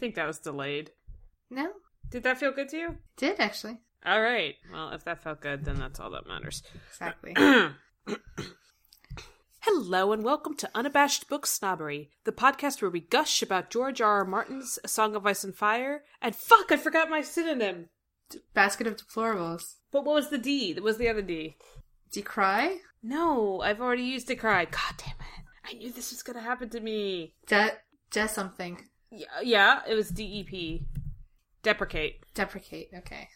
think that was delayed. No, Did that feel good to you? did actually All right. Well, if that felt good, then that's all that matters. exactly. Hello and welcome to Unabashed Book Snobbery, the podcast where we gush about George R. R. Martin's A Song of Ice and Fire. And fuck, I forgot my synonym. Basket of deplorables. But what was the D? What was the other D? Decry. No, I've already used decry. God damn it. I knew this was gonna happen to me. De de something. Yeah, yeah it was DEP. Deprecate. Deprecate. Okay.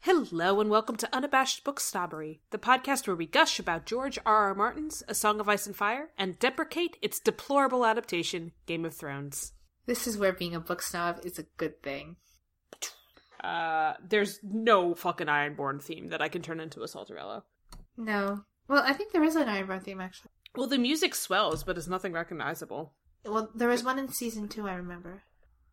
Hello and welcome to Unabashed Book Snobbery, the podcast where we gush about George R. R. Martin's A Song of Ice and Fire and deprecate its deplorable adaptation, Game of Thrones. This is where being a book snob is a good thing. Uh, there's no fucking Ironborn theme that I can turn into a Saltarello. No. Well, I think there is an Ironborn theme actually. Well, the music swells, but it's nothing recognizable. Well, there was one in season two. I remember.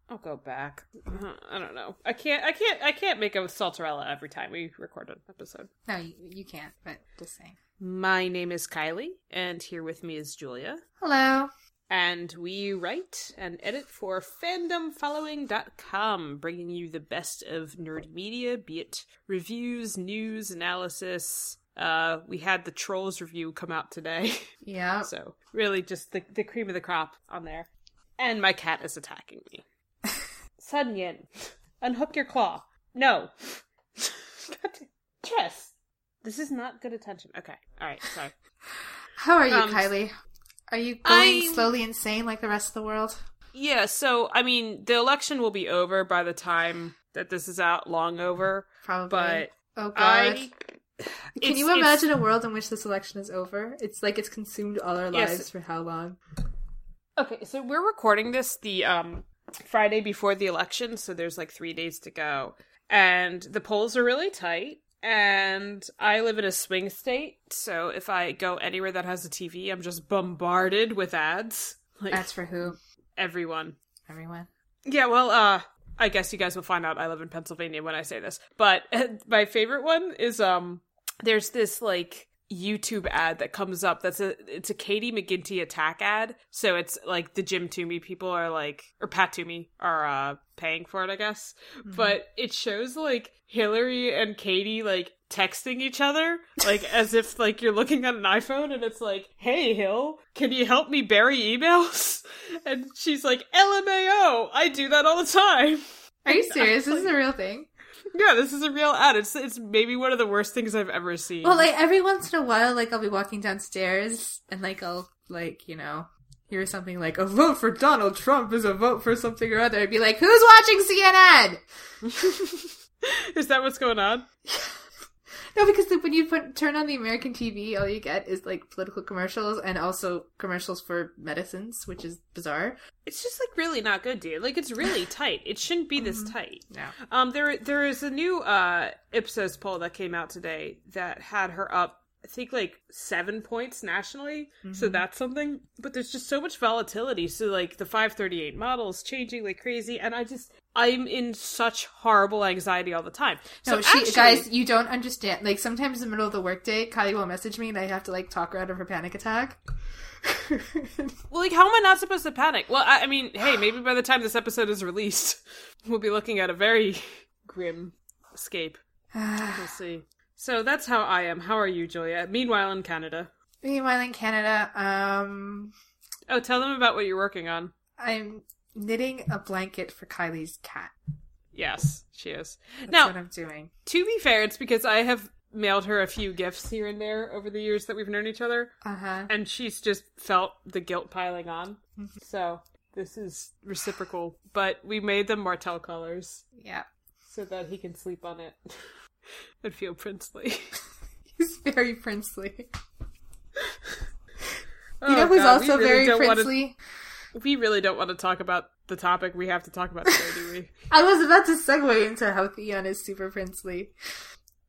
I'll go back. Uh, I don't know. I can't. I can't. I can't make a Saltarello every time we record an episode. No, you, you can't. But just saying. My name is Kylie, and here with me is Julia. Hello. And we write and edit for fandomfollowing.com, bringing you the best of nerd media, be it reviews, news, analysis. Uh, we had the Trolls review come out today. Yeah. so, really, just the, the cream of the crop on there. And my cat is attacking me. Sun Yin, unhook your claw. No. Tress. This is not good attention. Okay. All right. Sorry. How are you, Um, Kylie? Are you going I'm- slowly insane like the rest of the world? Yeah, so I mean, the election will be over by the time that this is out, long over. Probably. But oh god. I Can you imagine a world in which this election is over? It's like it's consumed all our Yes. lives for how long? Okay, so we're recording this the um Friday before the election, so there's like 3 days to go. And the polls are really tight. And I live in a swing state, so if I go anywhere that has a TV, I'm just bombarded with ads. Like That's for who? everyone. Everyone. Yeah, well, uh, I guess you guys will find out I live in Pennsylvania when I say this. But my favorite one is um, there's this like YouTube ad that comes up. That's a it's a Katie McGinty attack ad. So it's like the Jim Toomey people are like, or Pat Toomey are uh paying for it, I guess. But it shows like Hillary and Katie like texting each other like as if like you're looking at an iPhone and it's like, "Hey Hill, can you help me bury emails?" And she's like, "LMAO, I do that all the time." Are you serious? this is a real thing. Yeah, this is a real ad. It's it's maybe one of the worst things I've ever seen. Well, like every once in a while, like I'll be walking downstairs and like I'll like you know hear something like a vote for Donald Trump is a vote for something or other. I'd be like, who's watching CNN? is that what's going on? No, because the, when you put turn on the American TV, all you get is like political commercials and also commercials for medicines, which is bizarre. It's just like really not good, dude. Like it's really tight. It shouldn't be this Mm-hmm. tight. No. Um, there there is a new uh Ipsos poll that came out today that had her up. I think like seven points nationally, so Mm-hmm. that's something. But there's just so much volatility. So like the 538 model is changing like crazy, and I just I'm in such horrible anxiety all the time. So No, she, actually- guys, you don't understand. Like sometimes in the middle of the workday, Kylie will message me and I have to like talk her out of her panic attack. Well, like, how am I not supposed to panic? Well, I, I mean, hey, maybe by the time this episode is released, we'll be looking at a very grim escape. We'll see. So that's how I am. How are you, Julia? Meanwhile, in Canada. Meanwhile, in Canada, um, Oh, tell them about what you're working on. I'm knitting a blanket for Kylie's cat. Yes, she is. That's now, what I'm doing. to be fair, it's because I have mailed her a few gifts here and there over the years that we've known each other, Uh huh. and she's just felt the guilt piling on. So this is reciprocal, but we made them Martell colors. Yeah. so that he can sleep on it and feel princely. He's very princely. Oh, You know who's God, also really very princely? we really don't want to talk about the topic we have to talk about today, do we? I was about to segue into how Theon is super princely.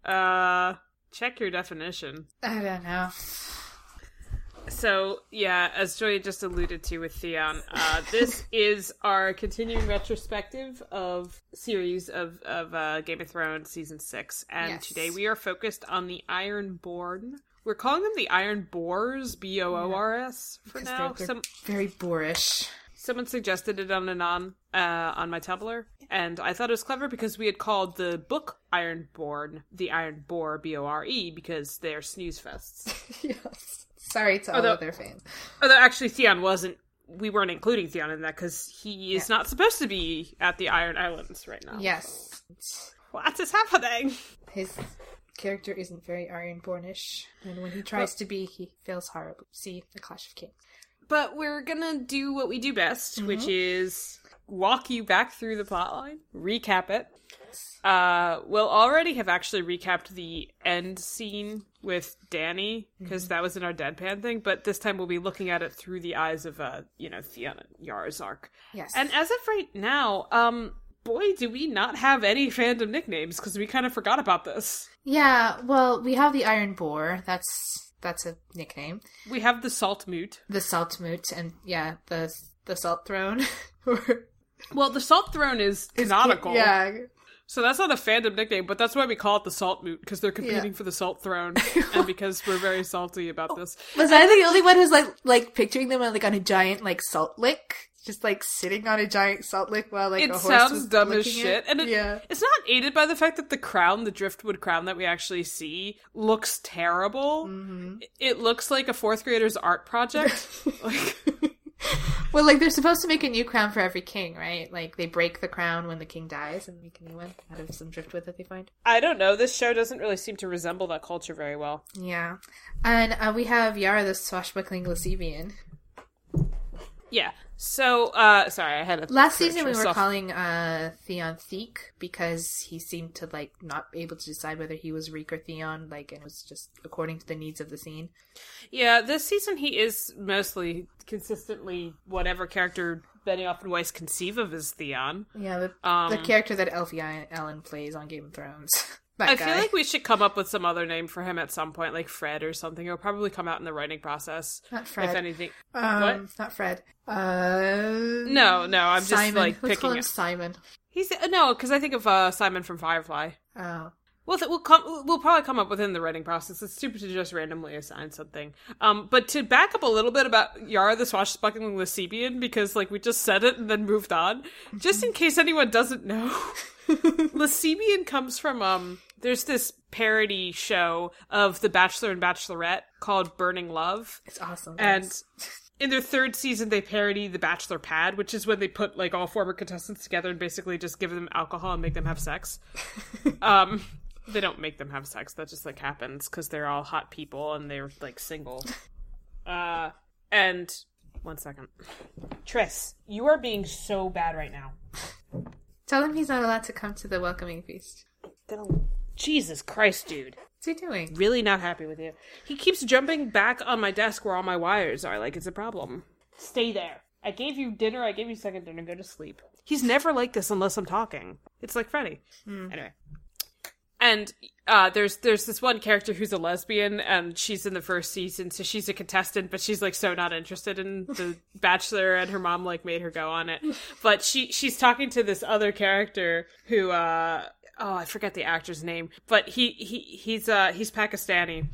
Uh, check your definition. I don't know. So, yeah, as Joy just alluded to with Theon, uh, this is our continuing retrospective of series of of uh, Game of Thrones season six, and Yes. today we are focused on the Ironborn. We're calling them the Iron Boars, B O O R S, for now. they're, they're Some very boorish. Someone suggested it on Anon uh, on my Tumblr, and I thought it was clever because we had called the book Ironborn the Iron Boar B O R E because they're snooze fests. yes. Sorry to all of their fans. Although actually Theon wasn't. We weren't including Theon in that because he is Yeah. not supposed to be at the Iron Islands right now. Yes. What is happening? His character isn't very Ironbornish, and when he tries to be, he fails horribly. See the Clash of Kings. But we're gonna do what we do best, which is walk you back through the plotline, recap it. Uh, we'll already have actually recapped the end scene with Dany because that was in our deadpan thing, but this time we'll be looking at it through the eyes of uh, you know, Theon and Yara's arc. Yes. And as of right now, um, boy, do we not have any fandom nicknames because we kind of forgot about this. yeah, well, we have the Iron Boar. That's that's a nickname. We have the Salt Moot. The Saltmoot, and yeah, the the Salt Throne. Well, the Salt Throne is canonical. Yeah. So that's not a fandom nickname, but that's why we call it the Salt Moot because they're competing Yeah. for the Salt Throne, and because we're very salty about this. Was I the only one who's like like picturing them like on a giant like salt lick? Just like sitting on a giant salt lick while like it a horse sounds dumb as shit, it? and it, yeah. it's not aided by the fact that the crown, the driftwood crown that we actually see, looks terrible. Mm-hmm. It looks like a fourth grader's art project. like, Well, like they're supposed to make a new crown for every king, right? Like they break the crown when the king dies and make a new one out of some driftwood that they find. I don't know. This show doesn't really seem to resemble that culture very well. Yeah, and uh, we have Yara, the swashbuckling Lacevian. Yeah. So, uh, sorry, I had a Last season, we were calling uh, Theon Theek because he seemed to like not able to decide whether he was Reek or Theon, like, and it was just according to the needs of the scene. Yeah, this season he is mostly consistently whatever character Benioff and Weiss conceive of as Theon. Yeah, the, Um, the character that Alfie Allen plays on Game of Thrones. that I guy. feel like we should come up with some other name for him at some point, like Fred or something. It'll probably come out in the writing process. not Fred. If anything. um, what? Not Fred. Uh, No, no, I'm just like Let's picking him. Simon. He's uh, no, because I think of uh, Simon from Firefly. Oh. We'll th- we'll come we'll probably come up within the writing process. It's stupid to just randomly assign something. Um, but to back up a little bit about Yara the Swashbuckling Lacebian, because like we just said it and then moved on, just in case anyone doesn't know, Lacebian comes from um. There's this parody show of The Bachelor and Bachelorette called Burning Love, It's awesome. and in their third season they parody the bachelor pad which is when they put like all former contestants together and basically just give them alcohol and make them have sex. Um they don't make them have sex. That just like happens because they're all hot people and they're like single. Uh and one second. Tris you are being so bad right now. Tell him he's not allowed to come to the welcoming feast. Jesus christ dude What's he doing? really not happy with you. He keeps jumping back on my desk where all my wires are. Like it's a problem. Stay there. I gave you dinner. I gave you second dinner. Go to sleep. He's never like this unless I'm talking. It's like Freddy. Anyway. And uh, there's there's this one character who's a lesbian, and she's in the first season, so she's a contestant, but she's like so not interested in the Bachelor, and her mom like made her go on it. But she she's talking to this other character who uh oh I forget the actor's name, but he he he's uh he's Pakistani.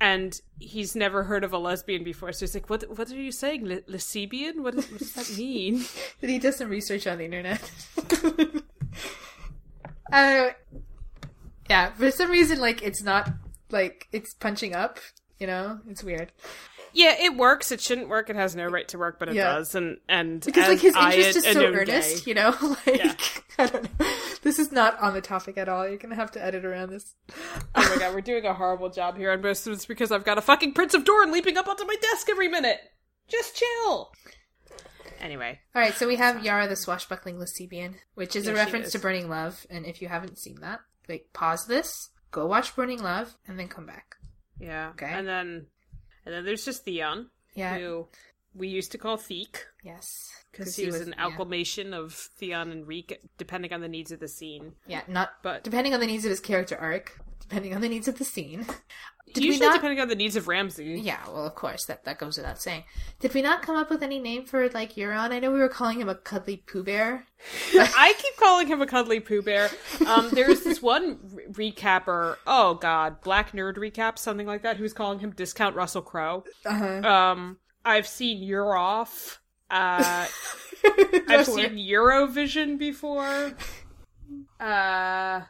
And he's never heard of a lesbian before, so he's like, "What? What are you saying, Le- lesbian? What does that mean?" Did he do some research on the internet? uh, yeah, for some reason, like, it's not, like, it's punching up, you know? It's weird. Yeah, it works. It shouldn't work. It has no right to work, but it Yeah. does. And and Because, like, his I, interest is so earnest, gay- you know? like, Yeah. I don't know. This is not on the topic at all. You're gonna have to edit around this. Oh my god, we're doing a horrible job here on most of it's because I've got a fucking Prince of Dorne leaping up onto my desk every minute. Just chill. Anyway, Alright, so we have Yara the Swashbuckling Lacebian, which is a Yeah, she reference is. to Burning Love, and if you haven't seen that, like, pause this, go watch Burning Love, and then come back. yeah. Okay. And then and then there's just Theon, Yeah. who we used to call Theek Yes. because he, was, an amalgamation of Theon and Reek, depending on the needs of the scene. Yeah, not But depending on the needs of his character arc, depending on the needs of the scene. Did usually we not? depending on the needs of Ramsay. yeah, well, of course that that goes without saying. Did we not come up with any name for like Euron? I know we were calling him a cuddly Pooh Bear. I keep calling him a cuddly Pooh Bear. Um, there was this one re- recapper, oh god, Black Nerd Recap, something like that, who's calling him Discount Russell Crowe. Uh-huh. Um, I've seen You're Off. Uh, I've seen Eurovision before. Uh,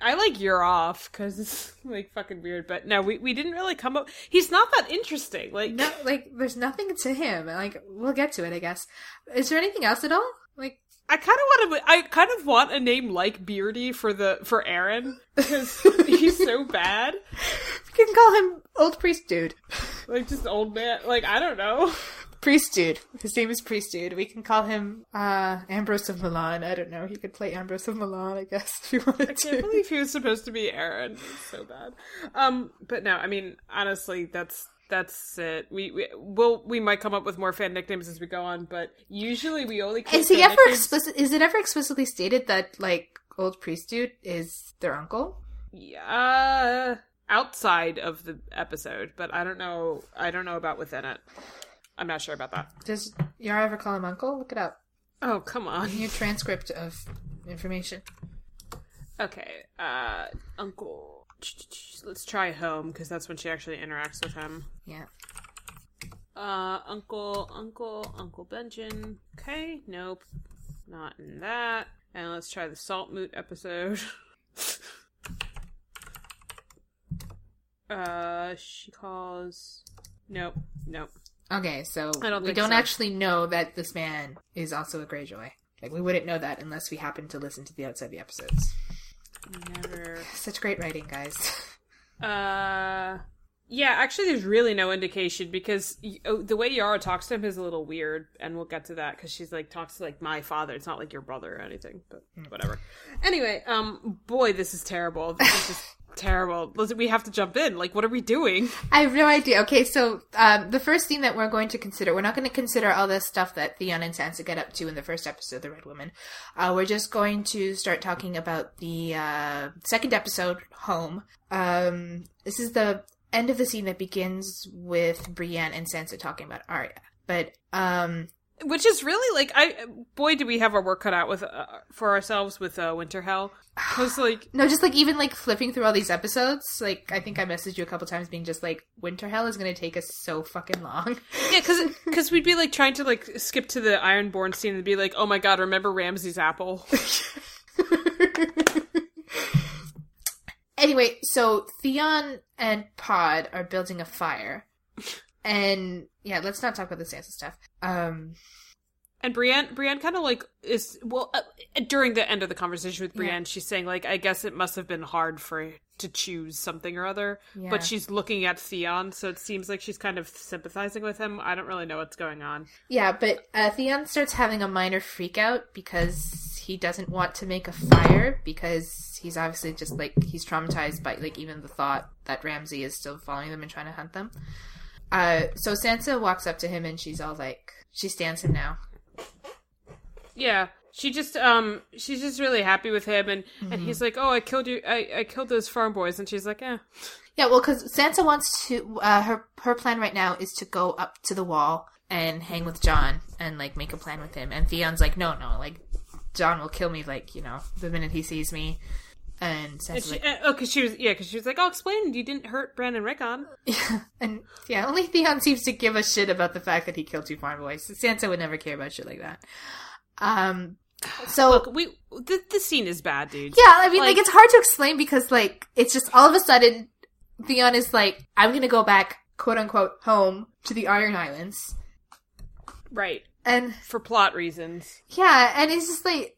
I like You're Off because it's like fucking weird, but no, we, we didn't really come up. He's not that interesting. Like, no, like there's nothing to him. Like we'll get to it, I guess. Is there anything else at all? Like I kind of want to. I kind of want a name like Beardy for the for Aeron because he's so bad. We can call him Old Priest Dude. Like just old man. Like I don't know. Priest Dude. His name is Priest Dude. We can call him uh Ambrose of Milan. I don't know. He could play Ambrose of Milan, I guess, if you wanted I to. can't believe he was supposed to be Aeron. It's so bad. Um, but no, I mean honestly, that's that's it. We we will we might come up with more fan nicknames as we go on, but usually we only. Is he ever nicknames- explicit? Is it ever explicitly stated that like Old Priest Dude is their uncle? Yeah, outside of the episode, but I don't know. I don't know about within it. I'm not sure about that. Does Yara ever call him uncle? Look it up. Oh come on. Your transcript of information. Okay, uh, Uncle. Let's try home because that's when she actually interacts with him. Yeah. Uh, Uncle, Uncle, Uncle Benjamin. Okay, nope, not in that. And let's try the Salt Moot episode. uh, she calls. Nope, nope. Okay, so I don't we don't so. actually know that this man is also a Greyjoy. Like we wouldn't know that unless we happen to listen to the outside the episodes. Never. Such great writing, guys. Uh, yeah. Actually, there's really no indication because oh, the way Yara talks to him is a little weird, and we'll get to that because she's like talks to like my father. It's not like your brother or anything, but whatever. Anyway, um, boy, this is terrible. This is terrible. Listen, we have to jump in. Like, what are we doing? I have no idea. Okay, so um, the first thing that we're going to consider, we're not going to consider all this stuff that Theon and Sansa get up to in the first episode, The Red Woman. Uh, we're just going to start talking about the uh, second episode, Home. Um, this is the end of the scene that begins with Brienne and Sansa talking about Arya. But um, Which is really like, I boy, do we have our work cut out with uh, for ourselves with uh, Winter Hell? Because like, no, just like even like flipping through all these episodes, like I think I messaged you a couple times, being just like, Winter Hell is going to take us so fucking long. yeah, because because we'd be like trying to like skip to the Ironborn scene and be like, oh my god, remember Ramsay's apple? Anyway, so Theon and Pod are building a fire. And yeah, let's not talk about the Sansa stuff. Um And Brienne, Brienne kind of like is well uh, during the end of the conversation with Brienne, she's saying like, I guess it must have been hard for to choose something or other, Yeah. but she's looking at Theon, so it seems like she's kind of sympathizing with him. I don't really know what's going on. yeah, but uh, Theon starts having a minor freak out because he doesn't want to make a fire because he's obviously just like he's traumatized by like even the thought that Ramsay is still following them and trying to hunt them. Uh so Sansa walks up to him and she's all like she stands him now. Yeah, she just um she's just really happy with him, and and he's like, oh, I killed you, I I killed those farm boys, and she's like, eh. Yeah, well, because Sansa wants to. Uh, her her plan right now is to go up to the wall and hang with Jon and like make a plan with him. And Theon's like, no, no, like Jon will kill me, like you know, the minute he sees me. And And she, like, uh, oh, because she was yeah, because she was like, oh, explain, you didn't hurt Bran and Rickon. and yeah, only Theon seems to give a shit about the fact that he killed two farm boys. Sansa would never care about shit like that. Um, so Look, we th- this scene is bad, dude. Yeah, I mean, like, Like- it's hard to explain because, like, it's just all of a sudden, Theon is like, I'm gonna go back, quote unquote, home to the Iron Islands. Right. And, For plot reasons. yeah, and it's just like,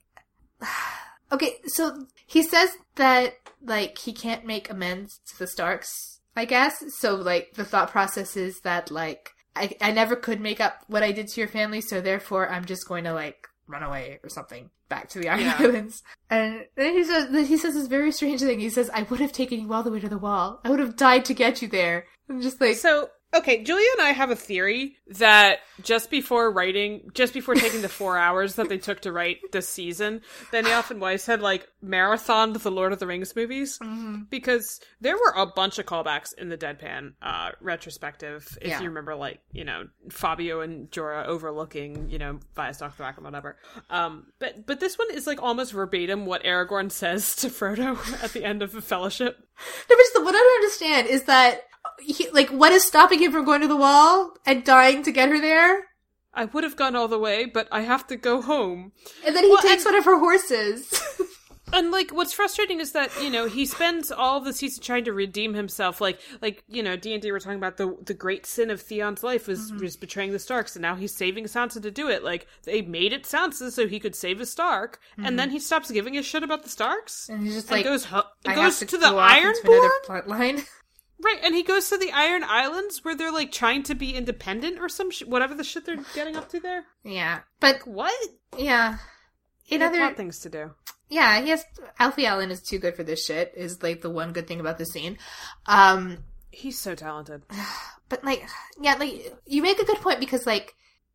okay, so he says that, like, he can't make amends to the Starks, I guess. So, like, the thought process is that, like, I, I never could make up what I did to your family, so therefore I'm just going to, like, run away or something back to the Iron Yeah. Islands. And then he says he says this very strange thing. He says, "I would have taken you all the way to the wall. I would have died to get you there." I'm just like, So, okay, Julia and I have a theory that just before writing, just before taking the four hours that they took to write this season, Benioff and Weiss had like marathoned the Lord of the Rings movies mm-hmm. because there were a bunch of callbacks in the Deadpan uh, retrospective. If Yeah. you remember, like you know Fabio and Jorah overlooking, you know, Vaes Dothrak and whatever. Um, but but this one is like almost verbatim what Aragorn says to Frodo at the end of the Fellowship. no, but just what I don't understand is that, he, like, what is stopping him from going to the wall and dying to get her there? I would have gone all the way, but I have to go home. And then he Well, takes and- one of her horses. And like, what's frustrating is that you know he spends all the season trying to redeem himself. Like, like you know, D and D were talking about the the great sin of Theon's life was mm-hmm. was betraying the Starks, and now he's saving Sansa to do it. Like, they made it Sansa so he could save a Stark, and mm-hmm. then he stops giving a shit about the Starks and he's just and like, goes ho- goes to, to, the go off into another Ironborn, plot line. right? And he goes to the Iron Islands where they're like trying to be independent or some sh- whatever the shit they're getting up to there. yeah, but What? yeah. In other, things to do. yeah, he has Alfie Allen is too good for this shit. Is like the one good thing about the scene. Um, He's so talented. but like, yeah, like you make a good point because like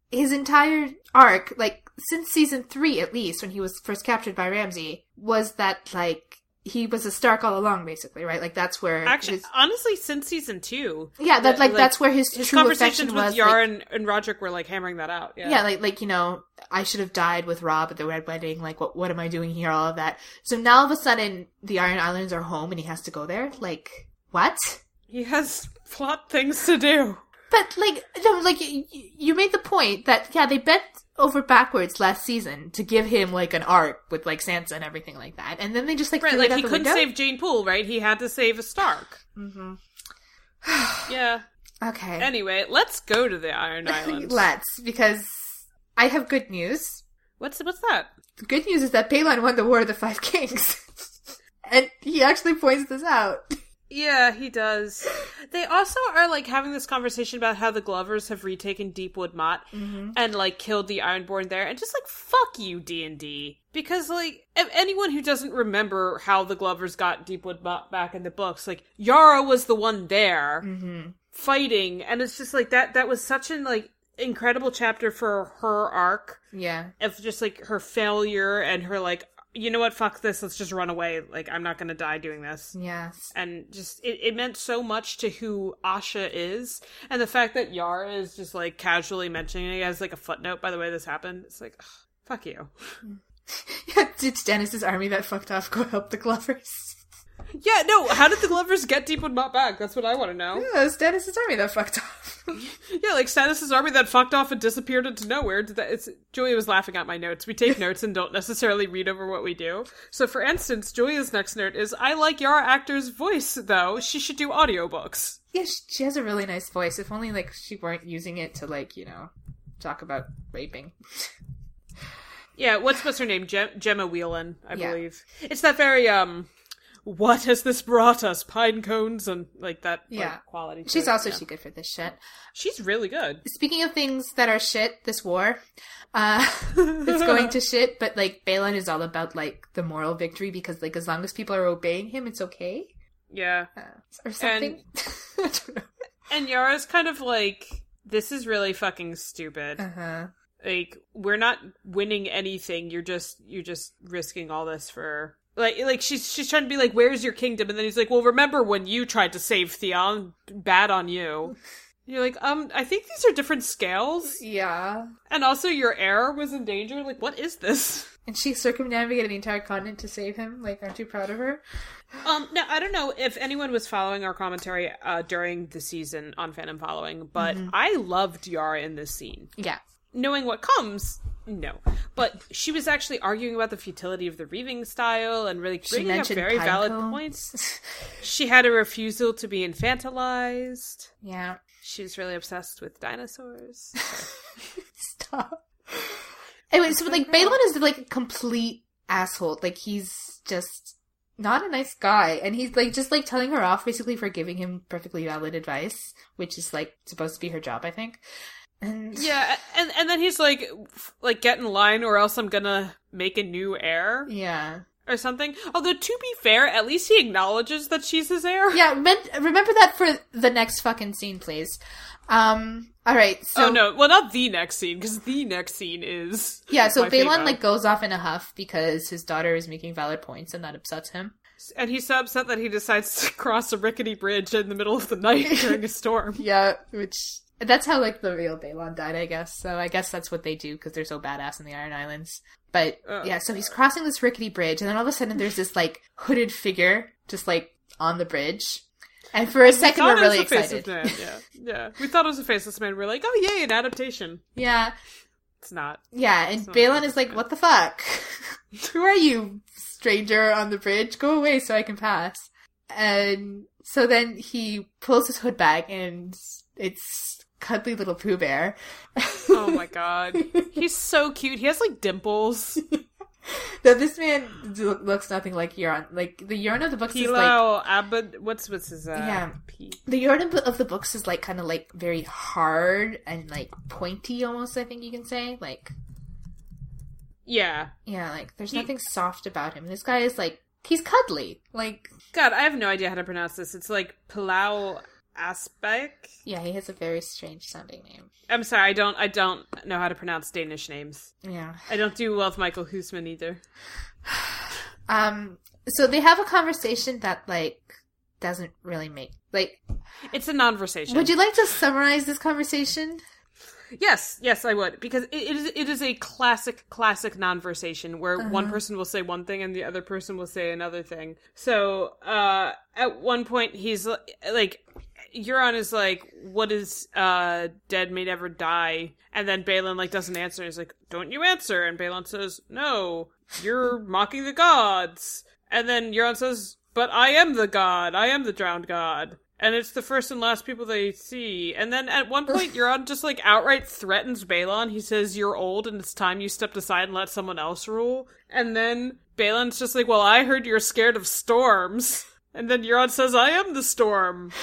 his entire arc, like since season three at least, when he was first captured by Ramsay, was that like he was a Stark all along, basically, right? Like that's where Actually, his, honly, since season two, yeah, that like, like, that's where his, his true conversations affection with was. Yar like, and, and Roderick were like hammering that out. Yeah. yeah, like like you know, I should have died with Robb at the red wedding. Like, what what am I doing here? All of that. So now all of a sudden, the Iron Islands are home, and he has to go there. Like, what? he has plot things to do. But like, no, like you, you made the point that yeah, they bent over backwards last season to give him like an arc with like Sansa and everything like that, and then they just like Right, like he couldn't window. save Jeyne Poole, right? He had to save a Stark. hmm Yeah. Okay, Anyway, let's go to the Iron Islands. let's because I have good news. What's what's that? The good news is that Balon won the War of the Five Kings, and he actually points this out. Yeah, he does. They also are like having this conversation about how the Glovers have retaken Deepwood Motte and like killed the Ironborn there, and just like fuck you, D and D, because like if anyone who doesn't remember how the Glovers got Deepwood Motte back in the books, like Yara was the one there Mm-hmm. fighting, and it's just like that. That was such an like incredible chapter for her arc Yeah, of just like her failure and her like, you know what, fuck this, let's just run away. Like I'm not gonna die doing this yes, and just it, it meant so much to who Asha is, and the fact that Yara is just like casually mentioning it as like a footnote. By the way, this happened. It's like, ugh, fuck you. It's Stannis's army that fucked off go help the Glovers? Yeah, no. How did the Glovers get Deepwood Motte back? That's what I want to know. Yeah, it was Stannis' army that fucked off. Yeah, like Stannis' army that fucked off and disappeared into nowhere. Did that? It's Julia was laughing at my notes. We take notes and don't necessarily read over what we do. So, for instance, Julia's next note is, "I like Yara actor's voice though. She should do audiobooks." Yeah, she, she has a really nice voice. If only like she weren't using it to like you know talk about raping. Yeah, what's what's her name? Gem- Gemma Whelan, I Yeah. believe. It's that very um, what has this brought us? Pine cones and like that. like, Yeah. quality. She's also yeah. too good for this shit. she's really good. Speaking of things that are shit, this war, uh, it's going to shit. But like Balon is all about like the moral victory because like as long as people are obeying him, it's okay Yeah, uh, or something. Know. and Yara's kind of like, this is really fucking stupid. Uh huh. like we're not winning anything you're just you're just risking all this for like like she's she's trying to be like where's your kingdom and then he's like well remember when you tried to save theon bad on you you're like um i think these are different scales Yeah. and also your heir was in danger like what is this And she circumnavigated the entire continent to save him. Like, aren't you proud of her? um now i don't know if anyone was following our commentary uh during the season on fandom following but i loved yara in this scene Yeah. Knowing what comes, no. But she was actually arguing about the futility of the reaving style and really She bringing up very valid points. She had a refusal to be infantilized. Yeah. She was really obsessed with dinosaurs. Stop. Anyway, so like Balon is like a complete asshole. Like he's just not a nice guy, and he's like just like telling her off basically for giving him perfectly valid advice, which is like supposed to be her job, I think. And yeah, and and then he's like, like get in line, or else I'm gonna make a new heir yeah, or something. Although to be fair, at least he acknowledges that she's his heir. yeah. Remember, remember that for the next fucking scene, please. Um. All right. So oh no, well not the next scene because the next scene is yeah. So Balon like goes off in a huff because his daughter is making valid points, and that upsets him. And he's so upset that he decides to cross a rickety bridge in the middle of the night during a storm. Yeah, which that's how like the real Balon died, I guess. So I guess that's what they do because they're so badass in the Iron Islands. But Oh, yeah, so he's crossing this rickety bridge, and then all of a sudden there's this like hooded figure just like on the bridge, And for a second, thought we're really faceless excited. Man. Yeah, yeah. We thought it was a faceless man. We're like, oh yay, an adaptation. Yeah, It's not. yeah. And Balon is like, "What the fuck? Who are you, stranger on the bridge? Go away so I can pass." And so then he pulls his hood back, and it's cuddly little Pooh Bear. Oh my god, he's so cute. He has like dimples. Though this man looks nothing like Euron. Like the Euron of the books is like Pilou What's what's his uh? Yeah. P- the Euron of- the books is like kind of like very hard and like pointy almost. I think you can say like yeah. yeah, like there's He- nothing soft about him. This guy is like he's cuddly. Like God, I have no idea how to pronounce this. It's like Pilou Asbæk. yeah, he has a very strange sounding name. I'm sorry, I don't. I don't know how to pronounce Danish names. Yeah. I don't do well with Michiel Huisman either. Um. So they have a conversation that like doesn't really make like. It's a non-versation. Would you like to summarize this conversation? Yes, yes, I would because it, it is it is a classic classic non-versation where one person will say one thing and the other person will say another thing. So, uh at one point he's like Euron is like what is uh dead may never die and then Balon like doesn't answer he's like don't you answer and Balon says no you're mocking the gods and then Euron says but I am the god I am the drowned god and it's the first and last people they see. And then at one point, Euron just like outright threatens Balon. He says, "You're old, and it's time you stepped aside and let someone else rule." And then Balon's just like, "Well, I heard you're scared of storms." And then Euron says, "I am the storm."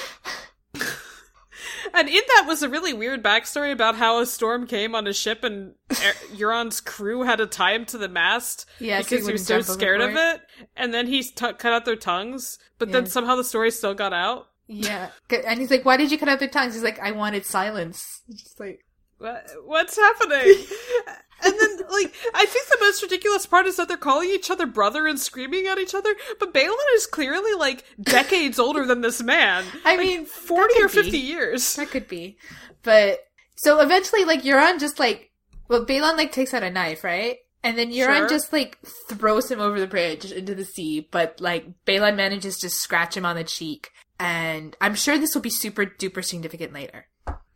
and in that was a really weird backstory about how a storm came on a ship and Euron's crew had to tie him to the mast Yeah, so he because he was so scared of it. And then he t- cut out their tongues, but then somehow the story still got out. Yeah. And he's like, "Why did you cut out their tongues?" He's like, "I wanted silence." Just like. What, what's happening? and then, like, I think the most ridiculous part is that they're calling each other brother and screaming at each other, but Balon is clearly, like, decades older than this man. I Like, mean, 40 or 50 be. years. That could be. But so eventually like Euron just like well Balon like takes out a knife, right? And then Euron Sure. just like throws him over the bridge into the sea, but like Balon manages to scratch him on the cheek. And I'm sure this will be super duper significant later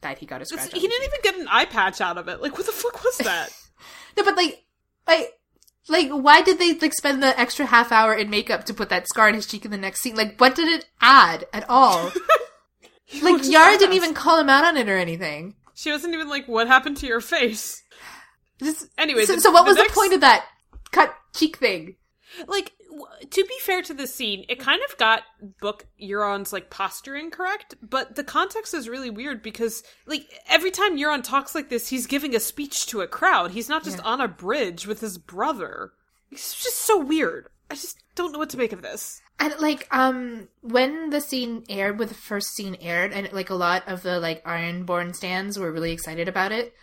that he got a It's- scratch. he didn't cheek. even get an eye patch out of it. Like, what the fuck was that? No, but like like like why did they like spend the extra half hour in makeup to put that scar on his cheek in the next scene? Like what did it add at all? Like looks Yara didn't even call him out on it or anything. She wasn't even like, what happened to your face? Just, Anyway, so, the- so what the was next- the point of that cut cheek thing? Like w- to be fair to the scene it kind of got book euron's like posture incorrect, but the context is really weird because like every time euron talks like this he's giving a speech to a crowd he's not just Yeah. on a bridge with his brother it's just so weird i just don't know what to make of this And like, um, when the scene aired, when the first scene aired, and like a lot of the like Ironborn stands were really excited about it.